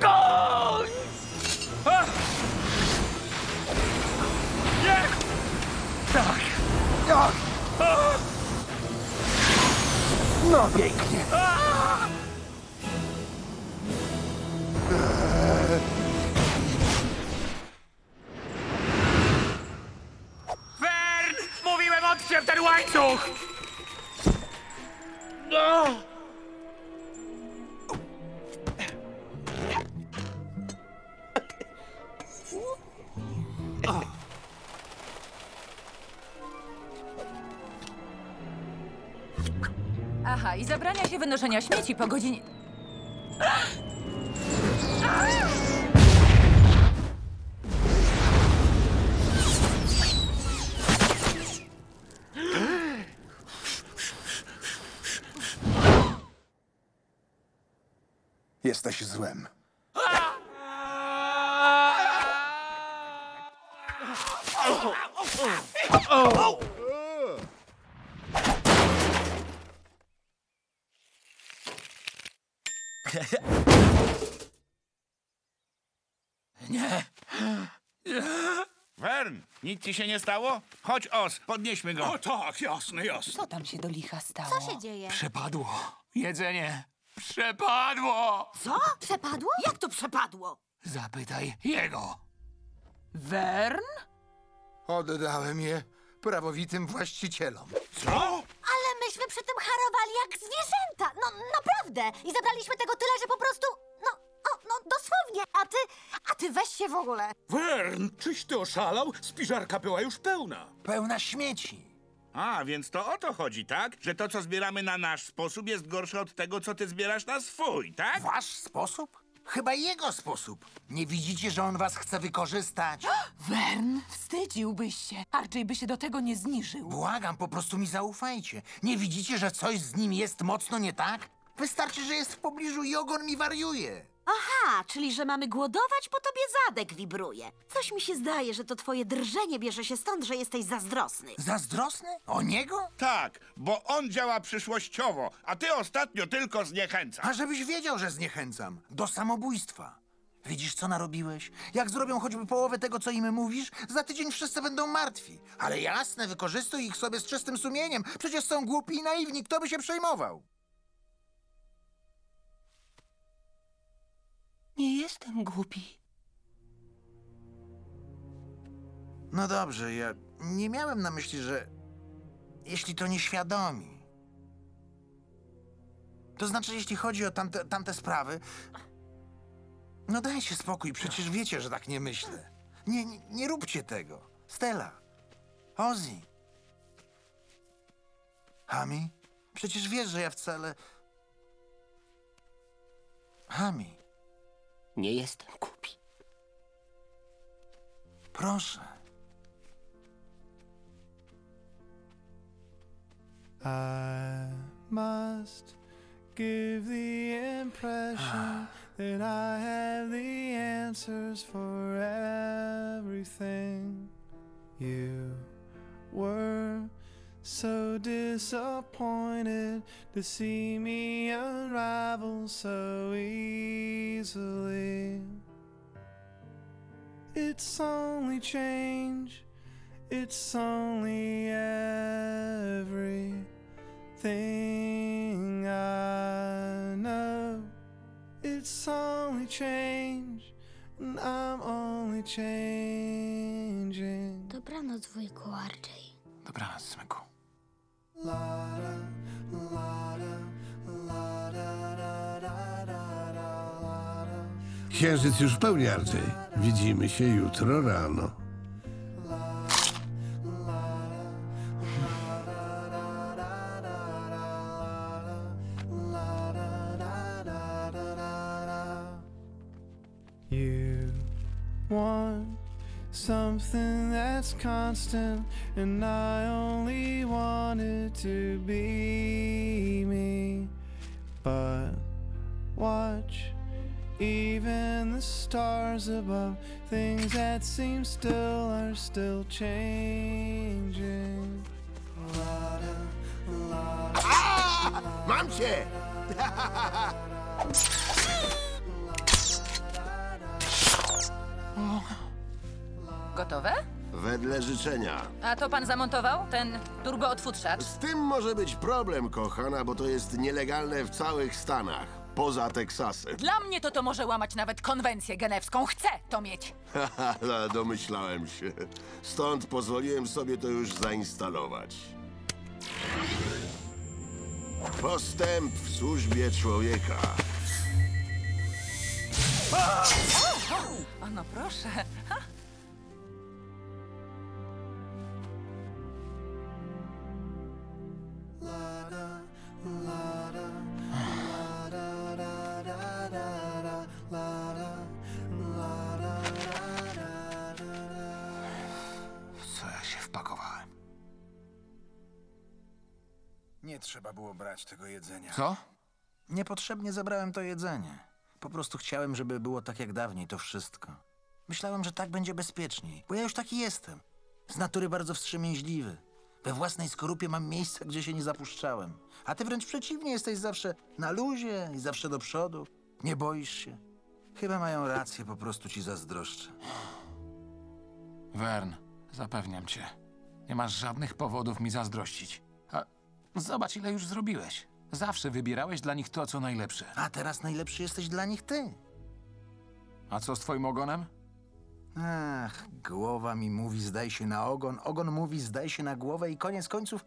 Goń! A! Nie! Tak! O, A! No pięknie. A! Ten łańcuch! No! Aha, i zabrania się wynoszenia śmieci po godzinie... *gasps* Jesteś złem. Nie! Wern, nic ci się nie stało? Chodź, Os, podnieśmy go. O tak, jasne, jasne. Co tam się do licha stało? Co się dzieje? Przepadło. Jedzenie. Przepadło! Co? Przepadło? Jak to przepadło? Zapytaj jego. Wern? Oddałem je prawowitym właścicielom. Ale myśmy przy tym harowali jak zwierzęta. No naprawdę. I zabraliśmy tego tyle, że po prostu... No, o, no dosłownie. A ty... A ty weź się w ogóle. Wern, czyś ty oszalał? Spiżarka była już pełna. Pełna śmieci. A, więc to o to chodzi, tak? Że to, co zbieramy na nasz sposób, jest gorsze od tego, co ty zbierasz na swój, tak? Wasz sposób? Chyba jego sposób. Nie widzicie, że on was chce wykorzystać? *gasps* Wern, wstydziłbyś się. Archie by się do tego nie zniżył. Błagam, po prostu mi zaufajcie. Nie widzicie, że coś z nim jest mocno nie tak? Wystarczy, że jest w pobliżu i ogon mi wariuje. Aha, czyli że mamy głodować, bo tobie zadek wibruje. Coś mi się zdaje, że to twoje drżenie bierze się stąd, że jesteś zazdrosny. Zazdrosny? O niego? Tak, bo on działa przyszłościowo, a ty ostatnio tylko zniechęcasz. A żebyś wiedział, że zniechęcam. Do samobójstwa. Widzisz, co narobiłeś? Jak zrobią choćby połowę tego, co im mówisz, za tydzień wszyscy będą martwi. Ale jasne, wykorzystuj ich sobie z czystym sumieniem. Przecież są głupi i naiwni. Kto by się przejmował? Nie jestem głupi. No dobrze, ja nie miałem na myśli, że jeśli to nieświadomi. To znaczy, jeśli chodzi o tamte, tamte sprawy. No dajcie spokój, przecież wiecie, że tak nie myślę. Nie, nie, nie róbcie tego. Stella. Ozzy. Hami? Przecież wiesz, że ja wcale. Hami, Nie jestem głupi. proszę. I must give the impression that I have the answers for everything. You were so disappointed to see me unravel so easily. It's only change. It's only everything I know. It's only change, and I'm only changing. Dobranoc, wujku RJ. Dobranoc, smyku. Księżyc już w pełni, RJ. Widzimy się jutro rano. You want something that's constant, and I only want it to be me. But watch, even the stars above, things that seem still are still changing. Mam cię! Oh. Gotowe? Wedle życzenia. A to pan zamontował? Ten turbootwórzacz? Z tym może być problem, kochana, bo to jest nielegalne w całych Stanach, poza Teksasem. *laughs* Dla mnie to to może łamać nawet konwencję genewską. Chcę to mieć. Haha, domyślałem się. Stąd pozwoliłem sobie to już zainstalować. Postęp w służbie człowieka. O, no proszę. Ha. W co ja się wpakowałem? Nie trzeba było brać tego jedzenia. Co? Niepotrzebnie zabrałem to jedzenie. Po prostu chciałem, żeby było tak jak dawniej, to wszystko. Myślałem, że tak będzie bezpieczniej, bo ja już taki jestem. Z natury bardzo wstrzemięźliwy. We własnej skorupie mam miejsca, gdzie się nie zapuszczałem. A ty wręcz przeciwnie, jesteś zawsze na luzie i zawsze do przodu. Nie boisz się. Chyba mają rację, po prostu ci zazdroszczę. Wern, zapewniam cię. Nie masz żadnych powodów mi zazdrościć. A zobacz, ile już zrobiłeś. Zawsze wybierałeś dla nich to, co najlepsze. A teraz najlepszy jesteś dla nich ty. A co z twoim ogonem? Ach, głowa mi mówi zdaj się na ogon, ogon mówi zdaj się na głowę i koniec końców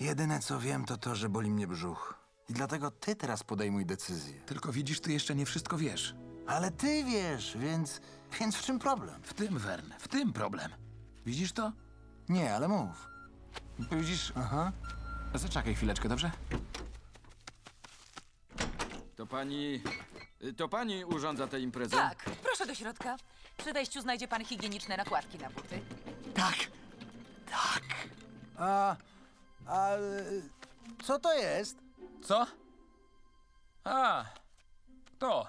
jedyne co wiem to to, że boli mnie brzuch. I dlatego ty teraz podejmuj decyzję. Tylko widzisz, ty jeszcze nie wszystko wiesz. Ale ty wiesz, więc, więc w czym problem? W tym, Wern, w tym problem. Widzisz to? Nie, ale mów. Widzisz? Aha. Zaczekaj chwileczkę, dobrze? To pani... To pani urządza tę imprezę? Tak, proszę do środka. Przy wejściu znajdzie pan higieniczne nakładki na buty. Tak. Tak. A, a y, co to jest? Co? A, To.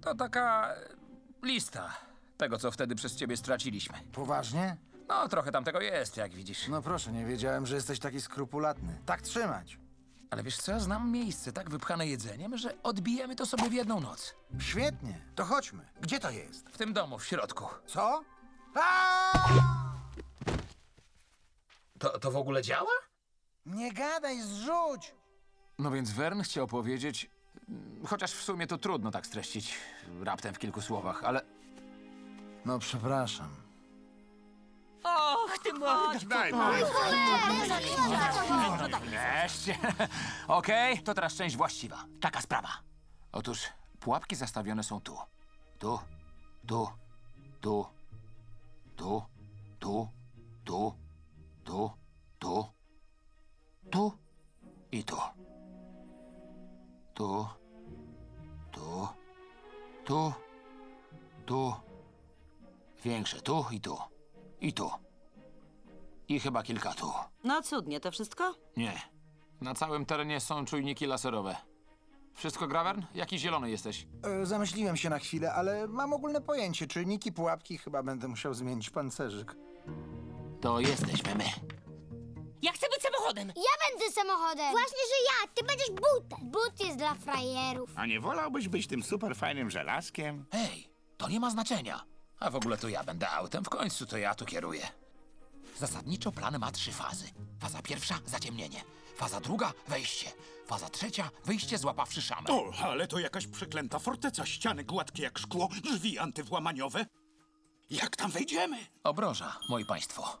To taka e, lista tego, co wtedy przez ciebie straciliśmy. Poważnie? No, trochę tam tego jest, jak widzisz. No proszę, nie wiedziałem, że jesteś taki skrupulatny. Tak trzymać. Ale wiesz co, znam miejsce tak wypchane jedzeniem, że odbijemy to sobie w jedną noc. Świetnie, to chodźmy. Gdzie to jest? W tym domu, w środku. Co? To, to w ogóle działa? Nie gadaj, zrzuć! No więc Wern chciał powiedzieć, mm, chociaż w sumie to trudno tak streścić raptem w kilku słowach, ale No przepraszam. Och, ty młody. Daj, Wreszcie. *laughs* Okej, to teraz część właściwa. Taka sprawa. Otóż pułapki zastawione są tu. Tu, tu, tu, tu, tu, tu, tu, tu, tu i tu. Tu, tu, tu, tu. Większe tu i tu. I tu. I chyba kilka tu. No cudnie, to wszystko? Nie. Na całym terenie są czujniki laserowe. Wszystko, Gravern? Jaki zielony jesteś? E, zamyśliłem się na chwilę, ale mam ogólne pojęcie. Czujniki, pułapki, chyba będę musiał zmienić pancerzyk. To jesteśmy my. Ja chcę być samochodem. Ja będę samochodem. Właśnie, że ja. Ty będziesz butem. But jest dla frajerów. A nie wolałbyś być tym super fajnym żelazkiem? Hej, to nie ma znaczenia. A w ogóle to ja będę autem, w końcu to ja tu kieruję. Zasadniczo plan ma trzy fazy. Faza pierwsza zaciemnienie. Faza druga wejście. Faza trzecia wyjście złapawszy szamę. O, ale to jakaś przeklęta forteca. Ściany gładkie jak szkło, drzwi antywłamaniowe. Jak tam wejdziemy? Obroża, moi państwo.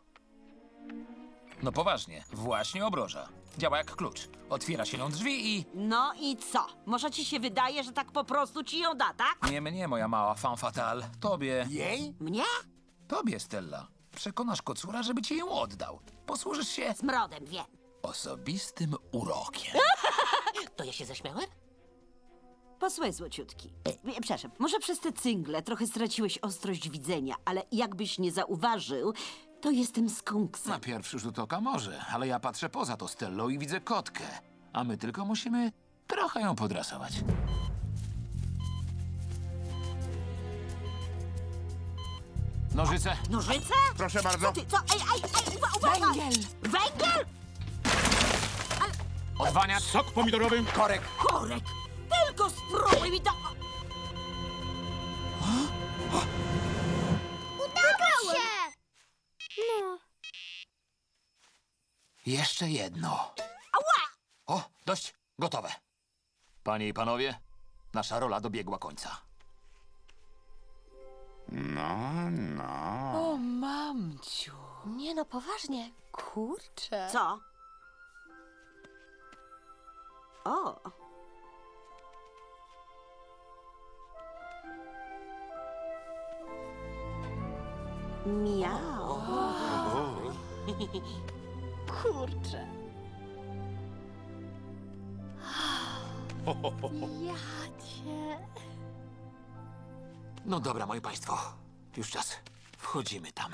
No poważnie, właśnie obroża. Działa jak klucz. Otwiera się nią drzwi i... No i co? Może ci się wydaje, że tak po prostu ci ją da, tak? Nie mnie, moja mała fan fatale. Tobie. Jej? Mnie? Tobie, Stella. Przekonasz kocura, żeby ci ją oddał. Posłużysz się Smrodem, wiem. osobistym urokiem. *laughs* To ja się zaśmiałem? Posłuchaj, złociutki. E, e, przepraszam, może przez te cyngle trochę straciłeś ostrość widzenia, ale jakbyś nie zauważył, to jestem skunksem. Na pierwszy rzut oka może, ale ja patrzę poza to Stellą i widzę kotkę. A my tylko musimy trochę ją podrasować. Nożyce. Nożyce? Proszę bardzo. Ty, co? Ej, ej, ej, uwa-! Węgiel! Węgiel? Odwaniacz. Sok pomidorowy? Korek. Korek! Tylko spróbuj mi to... No. Jeszcze jedno. Ała! O, dość. Gotowe. Panie i panowie, nasza rola dobiegła końca. No, no. O, mamciu. Nie no, poważnie. Kurczę. Co? O! Miau. Kurczę. Ja cię... No dobra, moi państwo. Już czas. Wchodzimy tam.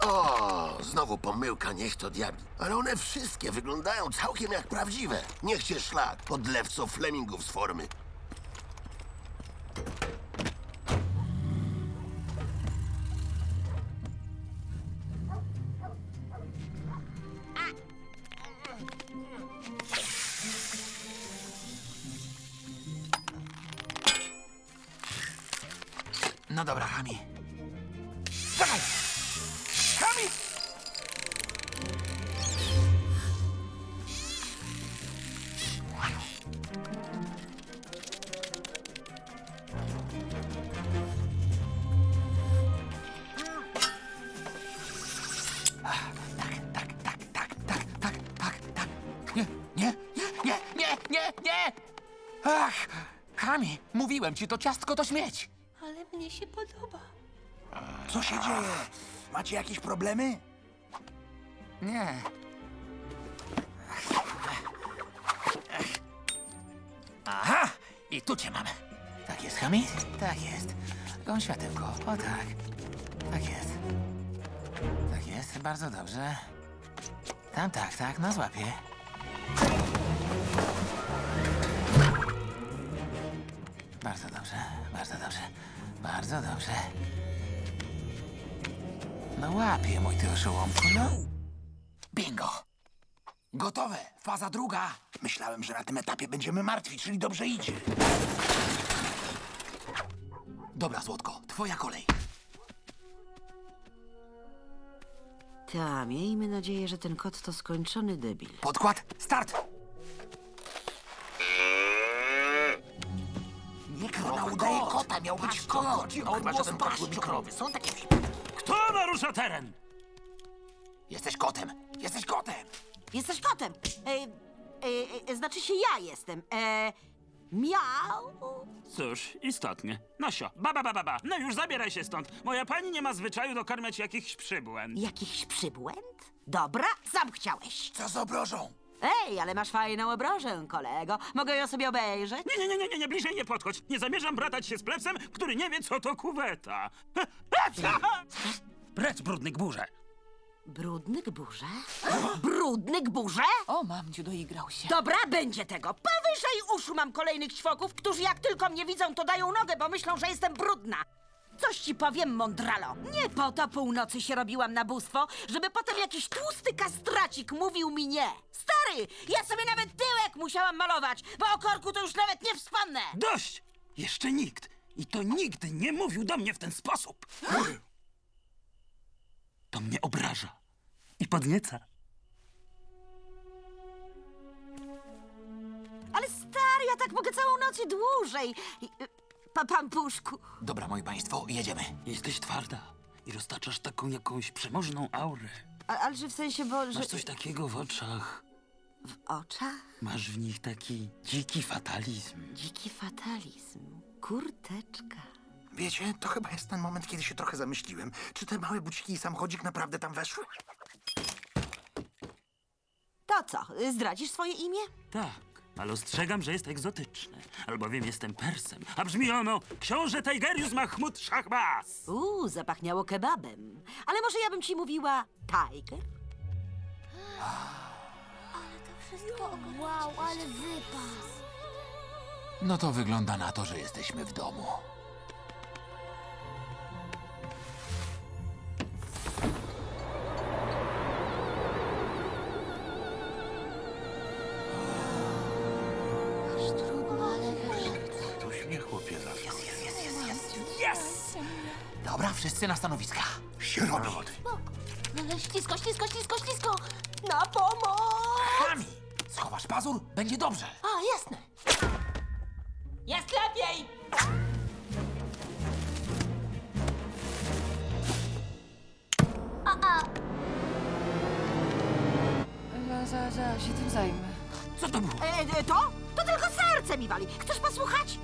O, znowu pomyłka, niech to diabli. Ale one wszystkie wyglądają całkiem jak prawdziwe. Niech się szlak, podlewco flemingów z formy. No dobra, Hami. Czekaj! Hami! Tak, tak, tak, tak, tak, tak, tak. Nie, nie, nie, nie, nie, nie, nie! Ach, Hami, mówiłem ci, to ciastko to śmieć. Się dzieje? Macie jakieś problemy? Nie. Aha! I tu cię mamy. Tak jest, Hami? Tak jest. Gąb światełko. O tak. Tak jest. Tak jest, bardzo dobrze. Tam tak, tak, na złapie. Bardzo dobrze, bardzo dobrze, bardzo dobrze. No łapie, mój ty oszołomku, no. Bingo! Gotowe! Faza druga! Myślałem, że na tym etapie będziemy martwi, czyli dobrze idzie. Dobra, Złotko, twoja kolej. Ta, miejmy nadzieję, że ten kot to skończony debil. Podkład, start! Mikrona udaje kota, miał być kot. Chyba, że ten kot był mikrowy. Są takie. Kto narusza teren? Jesteś kotem! Jesteś kotem! Jesteś kotem! E, e, e, znaczy się ja jestem. E, miau! Cóż, istotnie. Nosio, baba, baba, ba. No już zabieraj się stąd. Moja pani nie ma zwyczaju dokarmiać jakichś przybłęd. Jakichś przybłęd? Dobra, sam chciałeś. Co z obrożą? Ej, ale masz fajną obrożę, kolego. Mogę ją sobie obejrzeć? Nie, nie, nie, nie, nie, bliżej nie podchodź. Nie zamierzam bratać się z plebsem, który nie wie, co to kuweta. Precz, brudny gburze. Brudny gburze? Brudny gburze? O, mamciu, doigrał się. Dobra, będzie tego. Powyżej uszu mam kolejnych ćwoków, którzy jak tylko mnie widzą, to dają nogę, bo myślą, że jestem brudna. Coś ci powiem, mądralo. Nie po to północy się robiłam na bóstwo, żeby potem jakiś tłusty kastracik mówił mi nie. Stary, ja sobie nawet tyłek musiałam malować, bo o korku to już nawet nie wspomnę. Dość! Jeszcze nikt, i to nigdy nie mówił do mnie w ten sposób. To mnie obraża i podnieca. Ale stary, ja tak mogę całą noc i dłużej. I, Pa, pampuszku. Dobra, moi państwo, jedziemy. Jesteś twarda i roztaczasz taką jakąś przemożną aurę. A, ale że w sensie, bo... Że... Masz coś takiego w oczach. W oczach? Masz w nich taki dziki fatalizm. Dziki fatalizm. Kurteczka. Wiecie, to chyba jest ten moment, kiedy się trochę zamyśliłem. Czy te małe buciki i samochodzik naprawdę tam weszły? To co, zdradzisz swoje imię? Tak, ale ostrzegam, że jest egzotyczne. Albowiem jestem Persem, a brzmi ono Książę Tigerius Mahmud Shahbaz. Uuu, zapachniało kebabem. Ale może ja bym ci mówiła Tiger? Wszystko Wow, ale wypas. No to wygląda na to, że jesteśmy w domu. Wszyscy na stanowiska. Się robi. No, Ślisko, ślisko, ślisko, ślisko. Na pomoc! Hami! Schowasz pazur? Będzie dobrze. A, jasne. Jest lepiej! A, a. Ja za, za się tym zajmę. Co to było? E, e, to? To tylko serce mi wali. Chcesz posłuchać?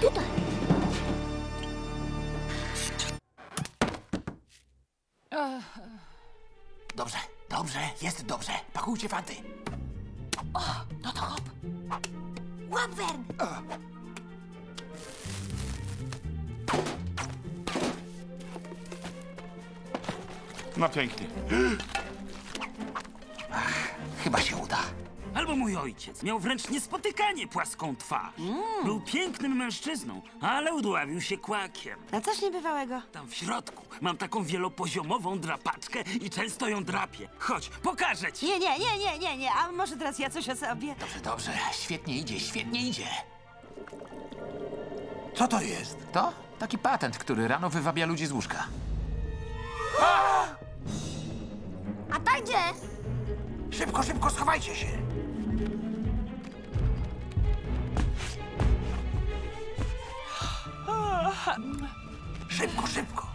Tutaj. Dobrze, dobrze, jest dobrze. Pakujcie fanty. No to hop. Łap, Wern. No pięknie. *gasps* Chyba się uda. Albo mój ojciec miał wręcz niespotykanie płaską twarz. Był pięknym mężczyzną, ale udławił się kłakiem. A coś niebywałego. Tam w środku mam taką wielopoziomową drapaczkę i często ją drapię. Chodź, pokażę ci. Nie, nie, nie, nie, nie, nie. A może teraz ja coś o sobie? Dobrze, dobrze. Świetnie idzie, świetnie idzie. Co to jest? To taki patent, który rano wywabia ludzi z łóżka. A tak gdzie? Szybko, szybko, schowajcie się. Szybko, szybko.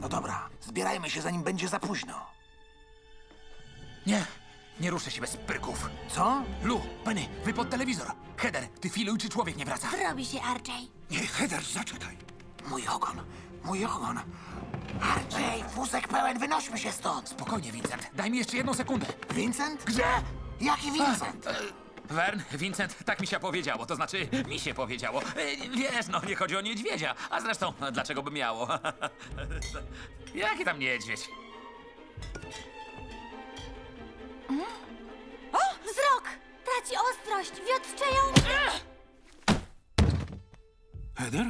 No dobra, zbierajmy się, zanim będzie za późno. Nie, nie ruszę się bez pyrków. Co? Lu, Penny, wy pod telewizor. Heather, ty filuj, czy człowiek nie wraca? Zrobi się, RJ. Nie, Heather, zaczekaj. Mój ogon, mój ogon. RJ, wózek pełen, wynośmy się stąd. Spokojnie, Vincent. Daj mi jeszcze jedną sekundę. Vincent? Gdzie? Jaki Vincent? Wern, Vincent, tak mi się powiedziało, to znaczy mi się powiedziało. E, Wiesz, no nie chodzi o niedźwiedzia, a zresztą dlaczego by miało? *laughs* Jaki tam niedźwiedź? O, wzrok! Traci ostrość, wiotczeją... Heather?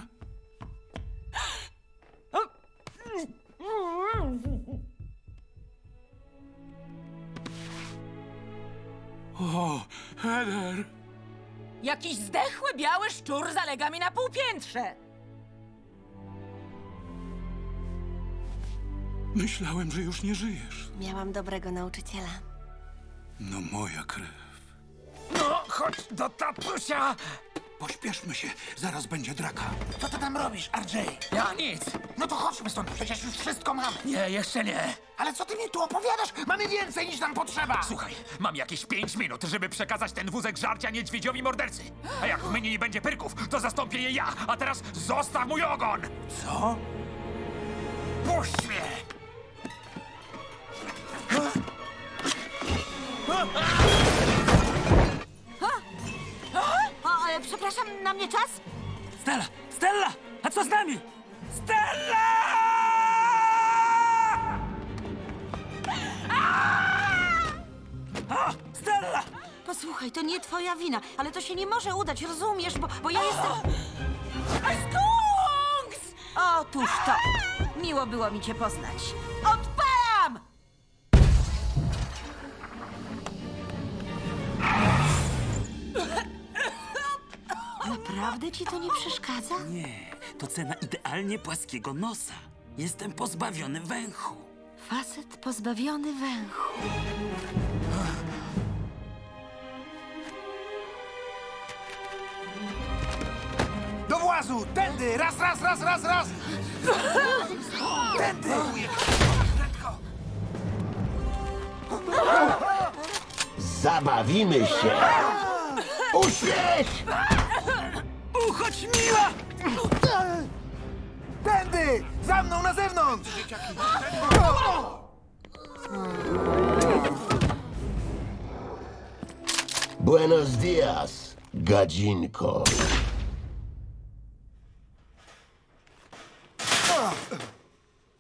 O, Heather! Jakiś zdechły biały szczur zalega mi na półpiętrze. Myślałem, że już nie żyjesz. Miałam dobrego nauczyciela. No moja krew. No, chodź do tatusia! Pośpieszmy się, zaraz będzie draka. Co ty tam robisz, RJ? Ja nic. No to chodźmy stąd, przecież już wszystko mamy. Nie, jeszcze nie. Ale co ty mi tu opowiadasz? Mamy więcej niż nam potrzeba. Słuchaj, mam jakieś pięć minut, żeby przekazać ten wózek żarcia niedźwiedziowi mordercy. A jak w mnie nie będzie pyrków, to zastąpię je ja. A teraz zostaw mój ogon! Co? Puść mnie! O, e, przepraszam, na mnie czas? Stella! Stella! A co z nami? Stella! O, Stella! Posłuchaj, to nie twoja wina, ale to się nie może udać, rozumiesz? Bo, bo ja jestem... Skunks! Otóż to. Miło było mi cię poznać. Odpalam! Naprawdę ci to nie przeszkadza? Nie, to cena idealnie płaskiego nosa. Jestem pozbawiony węchu. Facet pozbawiony węchu. Do włazu! Tędy! Raz, raz, raz, raz, raz! Tędy! Zabawimy się! Uśmiech! Uchodź miła! Tędy! Za mną na zewnątrz! Buenos dias, gadzinko.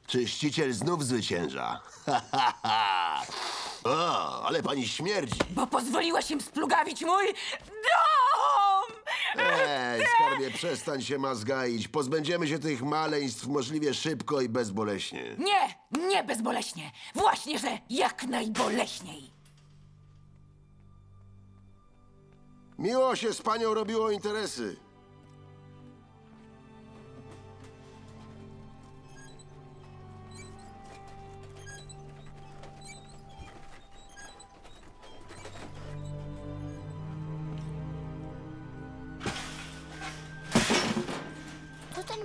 Czyściciel znów zwycięża. o, ale pani śmierdzi. Bo pozwoliłaś im splugawić mój dom! Ej, skarbie, przestań się mazgaić. Pozbędziemy się tych maleństw możliwie szybko i bezboleśnie. Nie, nie bezboleśnie. Właśnie, że jak najboleśniej. Miło się z panią robiło interesy.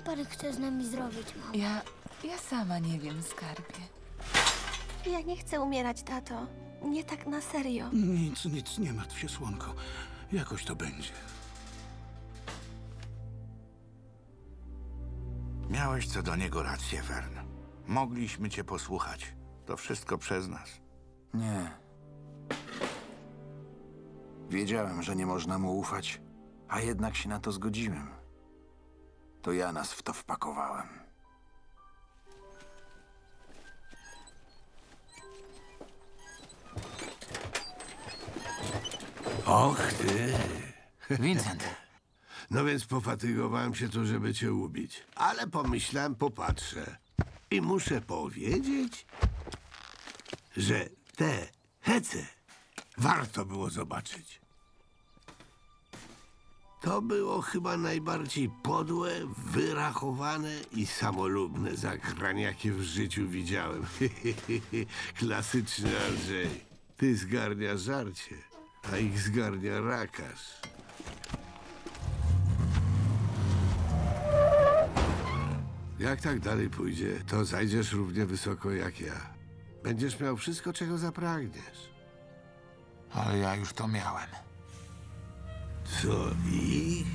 Pan chce z nami zrobić, mamo? Ja, ja sama nie wiem, skarbie. Ja nie chcę umierać, tato. Nie tak na serio. Nic, nic, nie martw się, słonko. Jakoś to będzie. Miałeś co do niego rację, Wern. Mogliśmy cię posłuchać. To wszystko przez nas. Nie. Wiedziałem, że nie można mu ufać, a jednak się na to zgodziłem. To ja nas w to wpakowałem. Och ty. Vincent. No więc pofatygowałem się tu, żeby cię ubić. Ale pomyślałem, popatrzę. I muszę powiedzieć, że te hece warto było zobaczyć. To było chyba najbardziej podłe, wyrachowane i samolubne zagranie, jakie w życiu widziałem. *laughs* Klasyczny Andrzej. Ty zgarniasz żarcie, a ich zgarnia rakarz. Jak tak dalej pójdzie, to zajdziesz równie wysoko jak ja. Będziesz miał wszystko, czego zapragniesz. Ale ja już to miałem. Co i?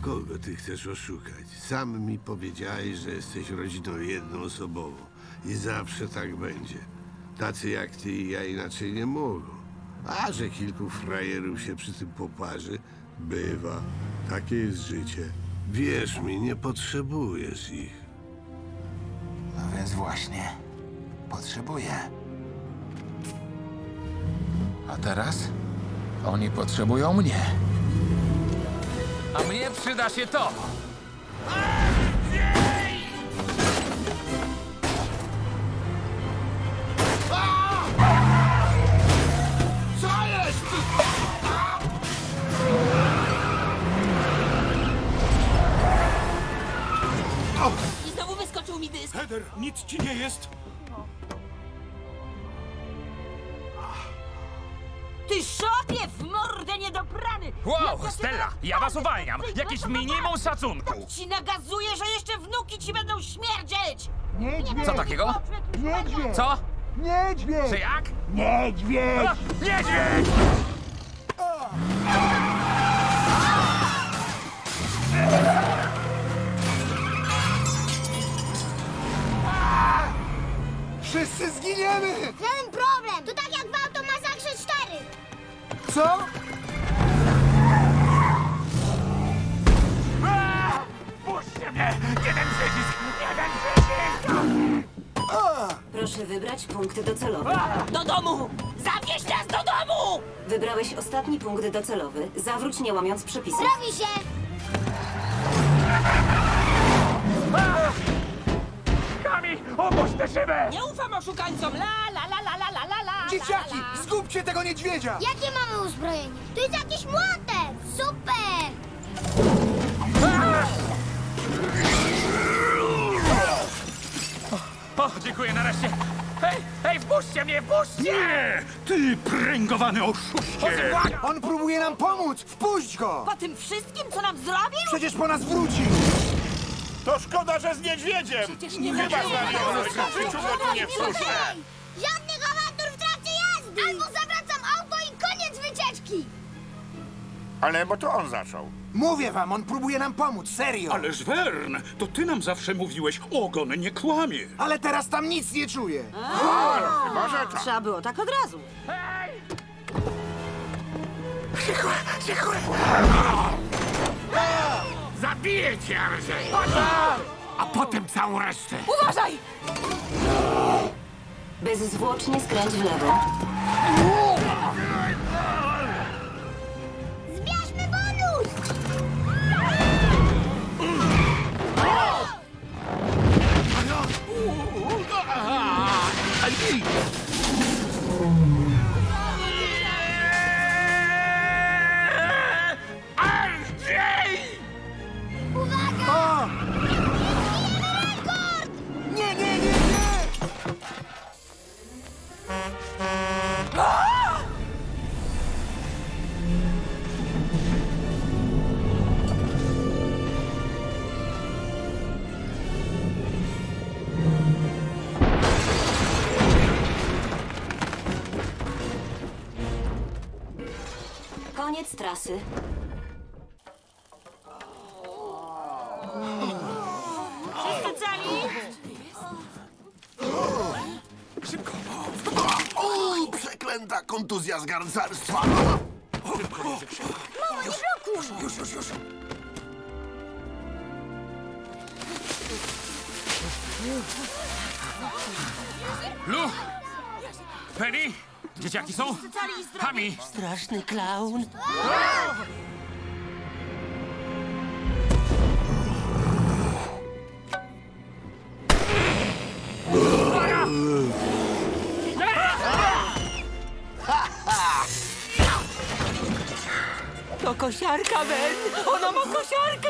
Kogo ty chcesz oszukać? Sam mi powiedziałeś, że jesteś rodziną jednoosobową. I zawsze tak będzie. Tacy jak ty i ja inaczej nie mogą. A że kilku frajerów się przy tym poparzy, bywa. Takie jest życie. Wierz mi, nie potrzebujesz ich. No więc właśnie. Potrzebuję. A teraz oni potrzebują mnie. A mnie przyda się to. Co jest? I znowu wyskoczył mi dysk. Heather, nic ci nie jest? Ty szopie w niedobrany! Wow, Stella, ja was uwalniam! Jakiś minimum szacunku! Ci nagazuję, że jeszcze wnuki ci będą śmierdzieć! Co takiego? Niedźwiedź! Co? Niedźwiedź! Że jak? Niedźwiedź! A, Niedźwiedź! Wszyscy zginiemy! Żaden problem! To tak jak w Automasakrze 4! Co? Mnie! Jeden przycisk! Jeden przycisk! Proszę wybrać punkty docelowe. Do domu! Zawieź nas do domu! Wybrałeś ostatni punkt docelowy. Zawróć nie łamiąc przepisów. Robi się! Kami, opuść tę szybę! Nie ufam oszukańcom! La la la la la la la la Dzieciaki, la, la. zgubcie tego niedźwiedzia! Jakie mamy uzbrojenie? To jest jakiś młotek! Super! O, dziękuję, nareszcie! Hej, hej, wpuśćcie mnie, wpuśćcie! Nie! Ty pręgowany oszuście! On próbuje nam pomóc! Wpuść go! Po tym wszystkim, co nam zrobił? Przecież po nas wróci! To szkoda, że z niedźwiedziem! Przecież nie Chyba zabiję. znajdziemy, w życiu go tu nie wpuszczę! Żadnych awantur w trakcie jazdy! Albo Ale bo to on zaczął. Mówię wam, on próbuje nam pomóc, serio! Ależ Wern, to ty nam zawsze mówiłeś, ogon nie kłamie. Ale teraz tam nic nie czuję! Chyba, że tak. Trzeba było tak od razu. Cicho, cicho! Zabiję cię, Arżej! A potem całą resztę! Uważaj! Bezzwłocznie skręć w lewo. Hey! Koniec trasy. Wszyscy cali? O, przeklęta kontuzja z garncarstwa! Mały bloku! Już, już, już! Lu! Penny! Dzieciaki są? Hami! Straszny klaun. To kosiarka, Ben! Ona ma kosiarkę!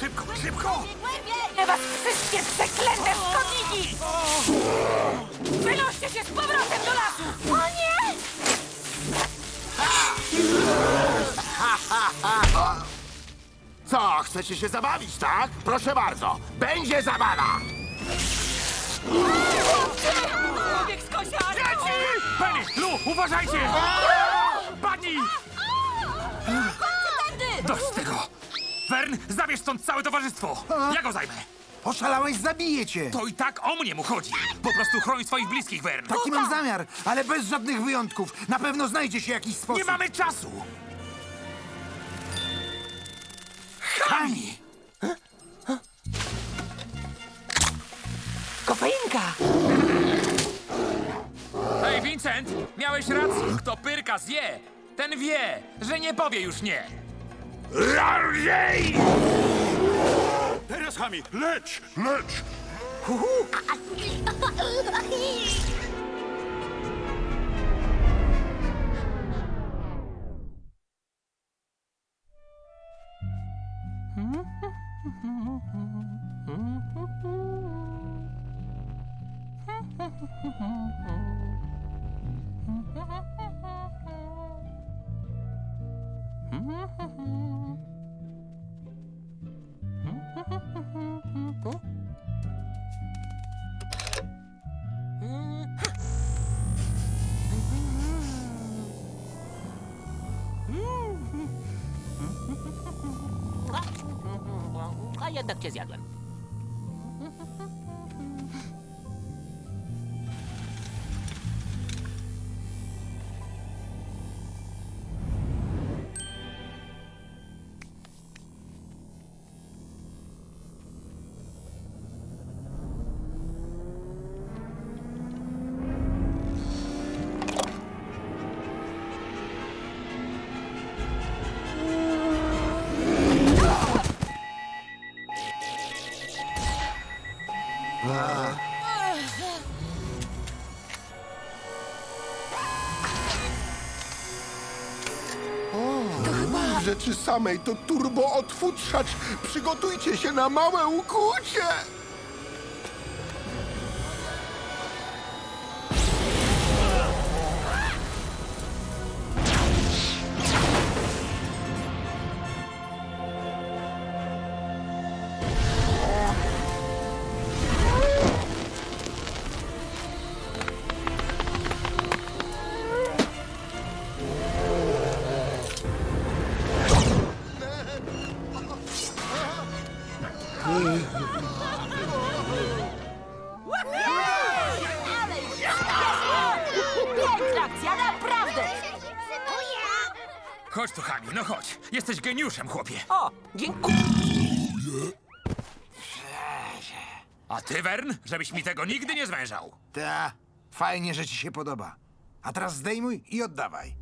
Szybko, szybko! Nie was wszystkie przeklęte szkodniki! Wynoście się z powrotem do lasu! O nie! Co, chcecie się zabawić, tak? Proszę bardzo, będzie zabawa! Człowiek z kosiarką! Penny! Lu, uważajcie! Padnij! Dość tego! Wern, zabierz stąd całe towarzystwo! Ja go zajmę! Oszalałeś, zabiję cię! To i tak o mnie mu chodzi! Po prostu chroń swoich bliskich, Wern! Taki mam zamiar, ale bez żadnych wyjątków. Na pewno znajdzie się jakiś sposób. Nie mamy czasu! Chami! Kofeinka! Hej, Vincent! Miałeś rację! Kto pyrka zje, ten wie, że nie powie już nie! Larżej! Teraz, Hami, leć, leć! A *laughs* rzeczy samej to turbo odfutrzacz. Przygotujcie się na małe ukłucie. Jesteś geniuszem, chłopie. O, dziękuję. A ty, Wern, żebyś mi tego nigdy nie zwężał. Ta, fajnie, że ci się podoba. A teraz zdejmuj i oddawaj.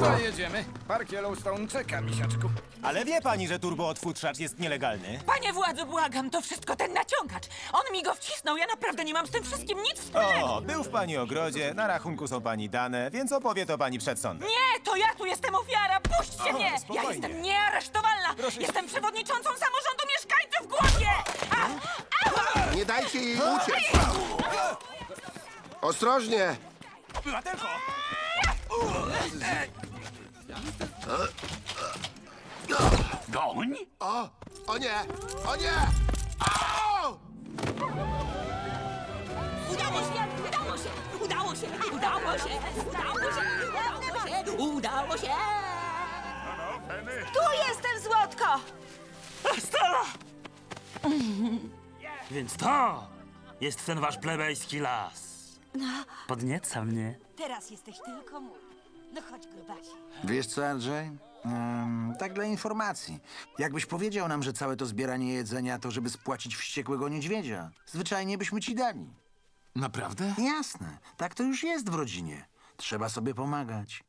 To jedziemy. Park Yellowstone czeka, misiaczku. Ale wie pani, że turbootwórzacz jest nielegalny? Panie władzo, błagam, to wszystko ten naciągacz. On mi go wcisnął, ja naprawdę nie mam z tym wszystkim nic wspólnego. O, był w pani ogrodzie, na rachunku są pani dane, więc opowie to pani przed sądem. Nie, to ja tu jestem ofiara, puśćcie O, mnie! Ja spokojnie. jestem niearesztowalna! Proszę się- Jestem przewodniczącą samorządu mieszkańców głowie! A, Nie dajcie jej uciec. Ostrożnie. Obywatelko! Goń? O, o nie, o nie. Au! Udało się, udało się, udało się, udało się, udało się, udało się, udało się. Tu jestem, Złotko! Stara! Więc to jest ten wasz plebejski las. No, Podnieca mnie. teraz jesteś tylko mój. No chodź, grubasie. Wiesz co, Andrzej? Tak dla informacji. Jakbyś powiedział nam, że całe to zbieranie jedzenia to, żeby spłacić wściekłego niedźwiedzia, zwyczajnie byśmy ci dali. Naprawdę? Jasne, tak to już jest w rodzinie. Trzeba sobie pomagać.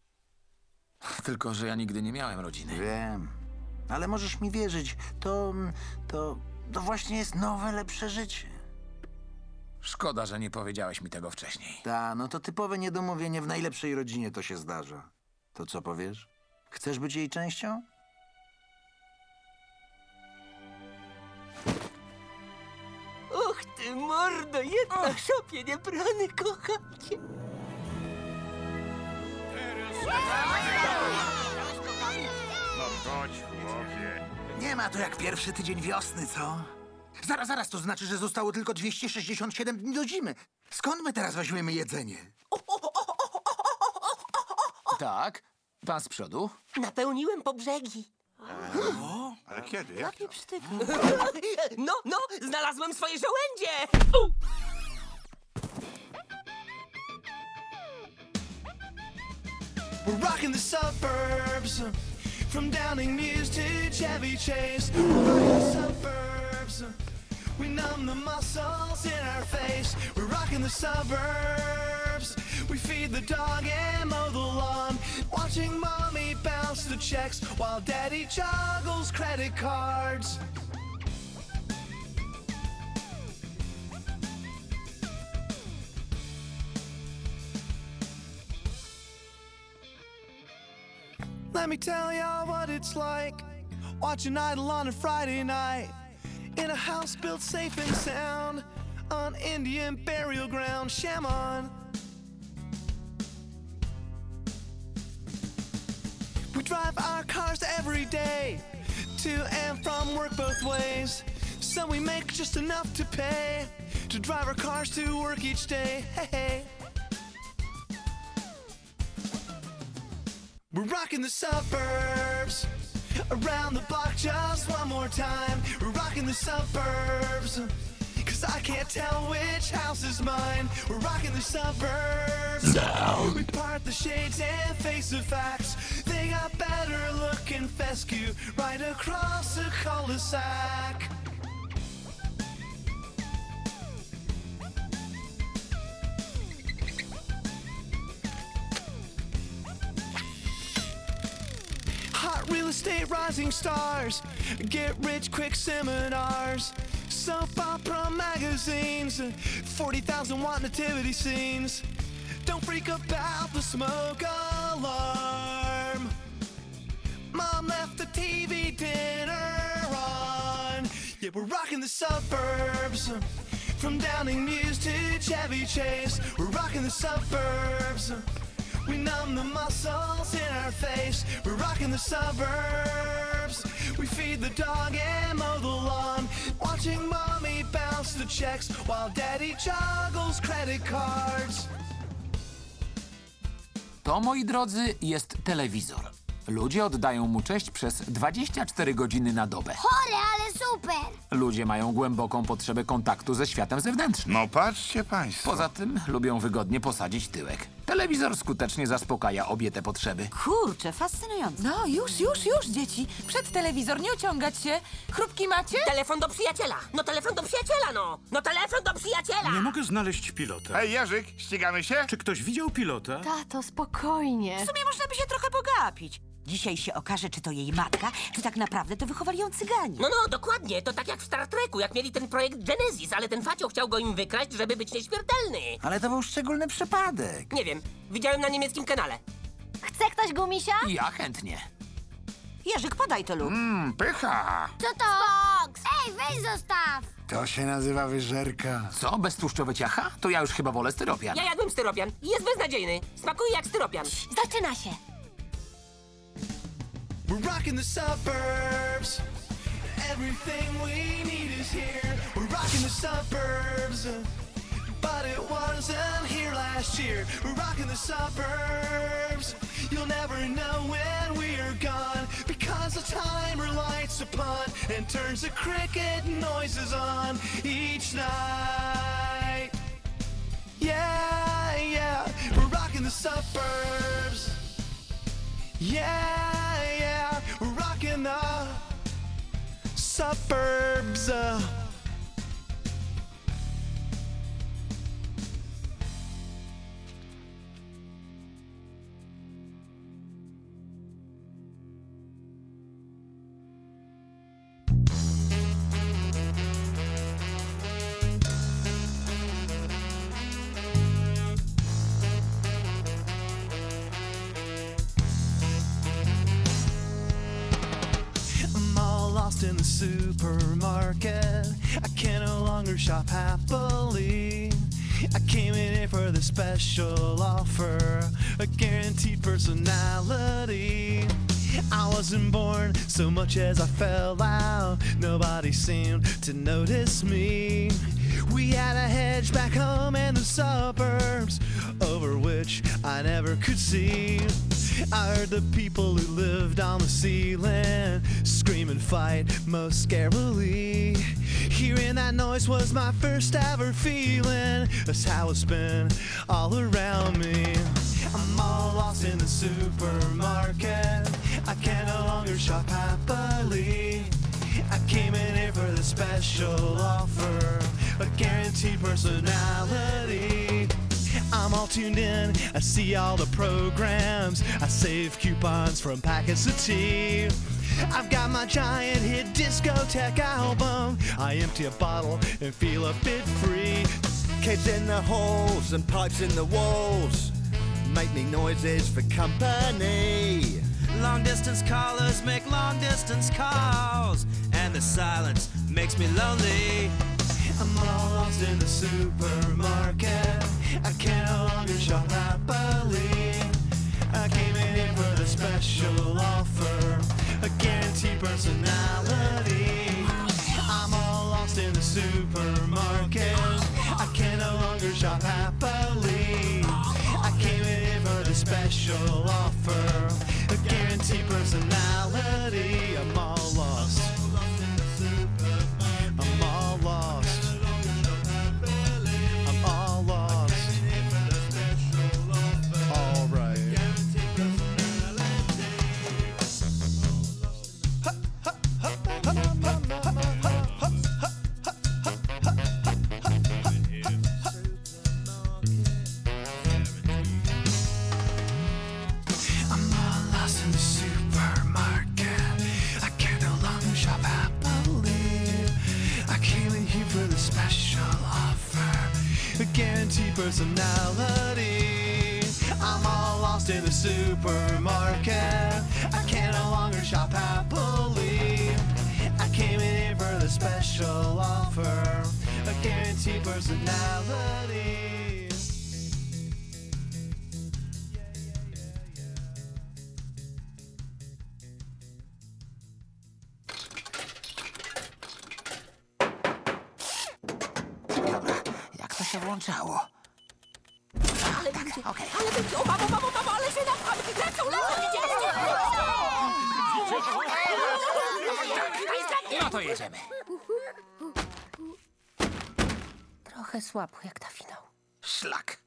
Tylko, że ja nigdy nie miałem rodziny. Wiem, ale możesz mi wierzyć, to, to, to właśnie jest nowe, lepsze życie. Szkoda, że nie powiedziałeś mi tego wcześniej. Ta, no to typowe niedomówienie w najlepszej rodzinie to się zdarza. To co powiesz? Chcesz być jej częścią? Och ty mordo, jedna szopie niebrany, kocham cię. No chodź, chłopie. Nie ma to jak pierwszy tydzień wiosny, co? Zaraz, zaraz, to znaczy, że zostało tylko 267 dni do zimy. Skąd my teraz weźmiemy jedzenie? Tak. Pan z przodu? Napełniłem po brzegi. Ale kiedy? Jak to? No, no, znalazłem swoje żołędzie! We're rocking the suburbs from Downing Muse to Chevy Chase. We're rocking the suburbs. We numb the muscles in our face. We're rocking the suburbs. We feed the dog and mow the lawn. Watching mommy bounce the checks while daddy juggles credit cards. Let me tell y'all what it's like watching Idol on a Friday night in a house built safe and sound on Indian burial ground. Shaman. We drive our cars every day to and from work both ways. So we make just enough to pay to drive our cars to work each day. Hey, hey. We're rocking the suburbs. Around the block just one more time. We're rocking the suburbs. Cause I can't tell which house is mine. We're rocking the suburbs. Down. We part the shades and face the facts. They got better looking fescue right across the cul-de-sac. Hot real estate rising stars, get rich quick seminars, soap opera magazines, 40,000 watt nativity scenes. Don't freak about the smoke alarm. Mom left the TV dinner on. Yeah, we're rocking the suburbs. From Downing Muse to Chevy Chase, we're rocking the suburbs. We numb the muscles in our face. We're rocking the suburbs. We feed the dog and mow the lawn. Watching mommy bounce the checks while daddy juggles credit cards. To, moi drodzy, jest telewizor. Ludzie oddają mu cześć przez 24 godziny na dobę. Chore, ale super! Ludzie mają głęboką potrzebę kontaktu ze światem zewnętrznym. No patrzcie państwo. Poza tym lubią wygodnie posadzić tyłek. Telewizor skutecznie zaspokaja obie te potrzeby. Kurczę, fascynujące. No, już, już, już, dzieci. Przed telewizor, nie ociągać się. Chrupki macie? Telefon do przyjaciela! No telefon do przyjaciela, no! No telefon do przyjaciela! Nie mogę znaleźć pilota. Hej, Jerzyk, ścigamy się? Czy ktoś widział pilota? Tato, spokojnie. W sumie można by się trochę pogapić. Dzisiaj się okaże, czy to jej matka, czy tak naprawdę to wychowali ją cyganie. No, no, dokładnie. To tak jak w Star Treku, jak mieli ten projekt Genesis, ale ten facioł chciał go im wykraść, żeby być nieśmiertelny. Ale to był szczególny przypadek. Nie wiem, widziałem na niemieckim kanale. Chce ktoś gumisia? Ja chętnie. Jerzyk, podaj to lub. Mmm, pycha. Co to? Box! Ej, weź zostaw! To się nazywa wyżerka. Co, beztłuszczowe ciacha? To ja już chyba wolę styropian. Ja jadłem styropian i jest beznadziejny. Smakuje jak styropian. Zaczyna się. We're rocking the suburbs. Everything we need is here. We're rocking the suburbs. But it wasn't here last year. We're rocking the suburbs. You'll never know when we're gone because the timer lights upon and turns the cricket noises on each night. Yeah, yeah, we're rocking the suburbs. Yeah, suburbs. Uh, supermarket. I can no longer shop happily. I came in here for the special offer, a guaranteed personality. I wasn't born so much as I fell out. Nobody seemed to notice me. We had a hedge back home in the suburbs, over which I never could see. I heard the people who lived on the ceiling scream and fight most scarily. Hearing that noise was my first ever feeling. That's how it's been all around me. I'm all lost in the supermarket. I can no longer shop happily. I came in here for the special offer, a guaranteed personality. I'm all tuned in, I see all the programs, I save coupons from packets of tea. I've got my giant hit discotheque album. I empty a bottle and feel a bit free. Kids in the halls and pipes in the walls make me noises for company. Long distance callers make long distance calls, and the silence makes me lonely. I'm all lost in the supermarket. I can no longer shop happily. I came in here for the special offer, a guaranteed personality. I'm all lost in the supermarket. I can no longer shop happily. I came in here for the special offer, a guaranteed personality. I'm all personality. I'm all lost in the supermarket. I can no longer shop happily. I came in here for the special offer, a guaranteed personality. Jak? Będzie, ale będzie, o mamo, mamo, mamo, ale się nam lecą, lecą, widzieliście? No to jedziemy. Trochę słabo jak na finał. Szlak.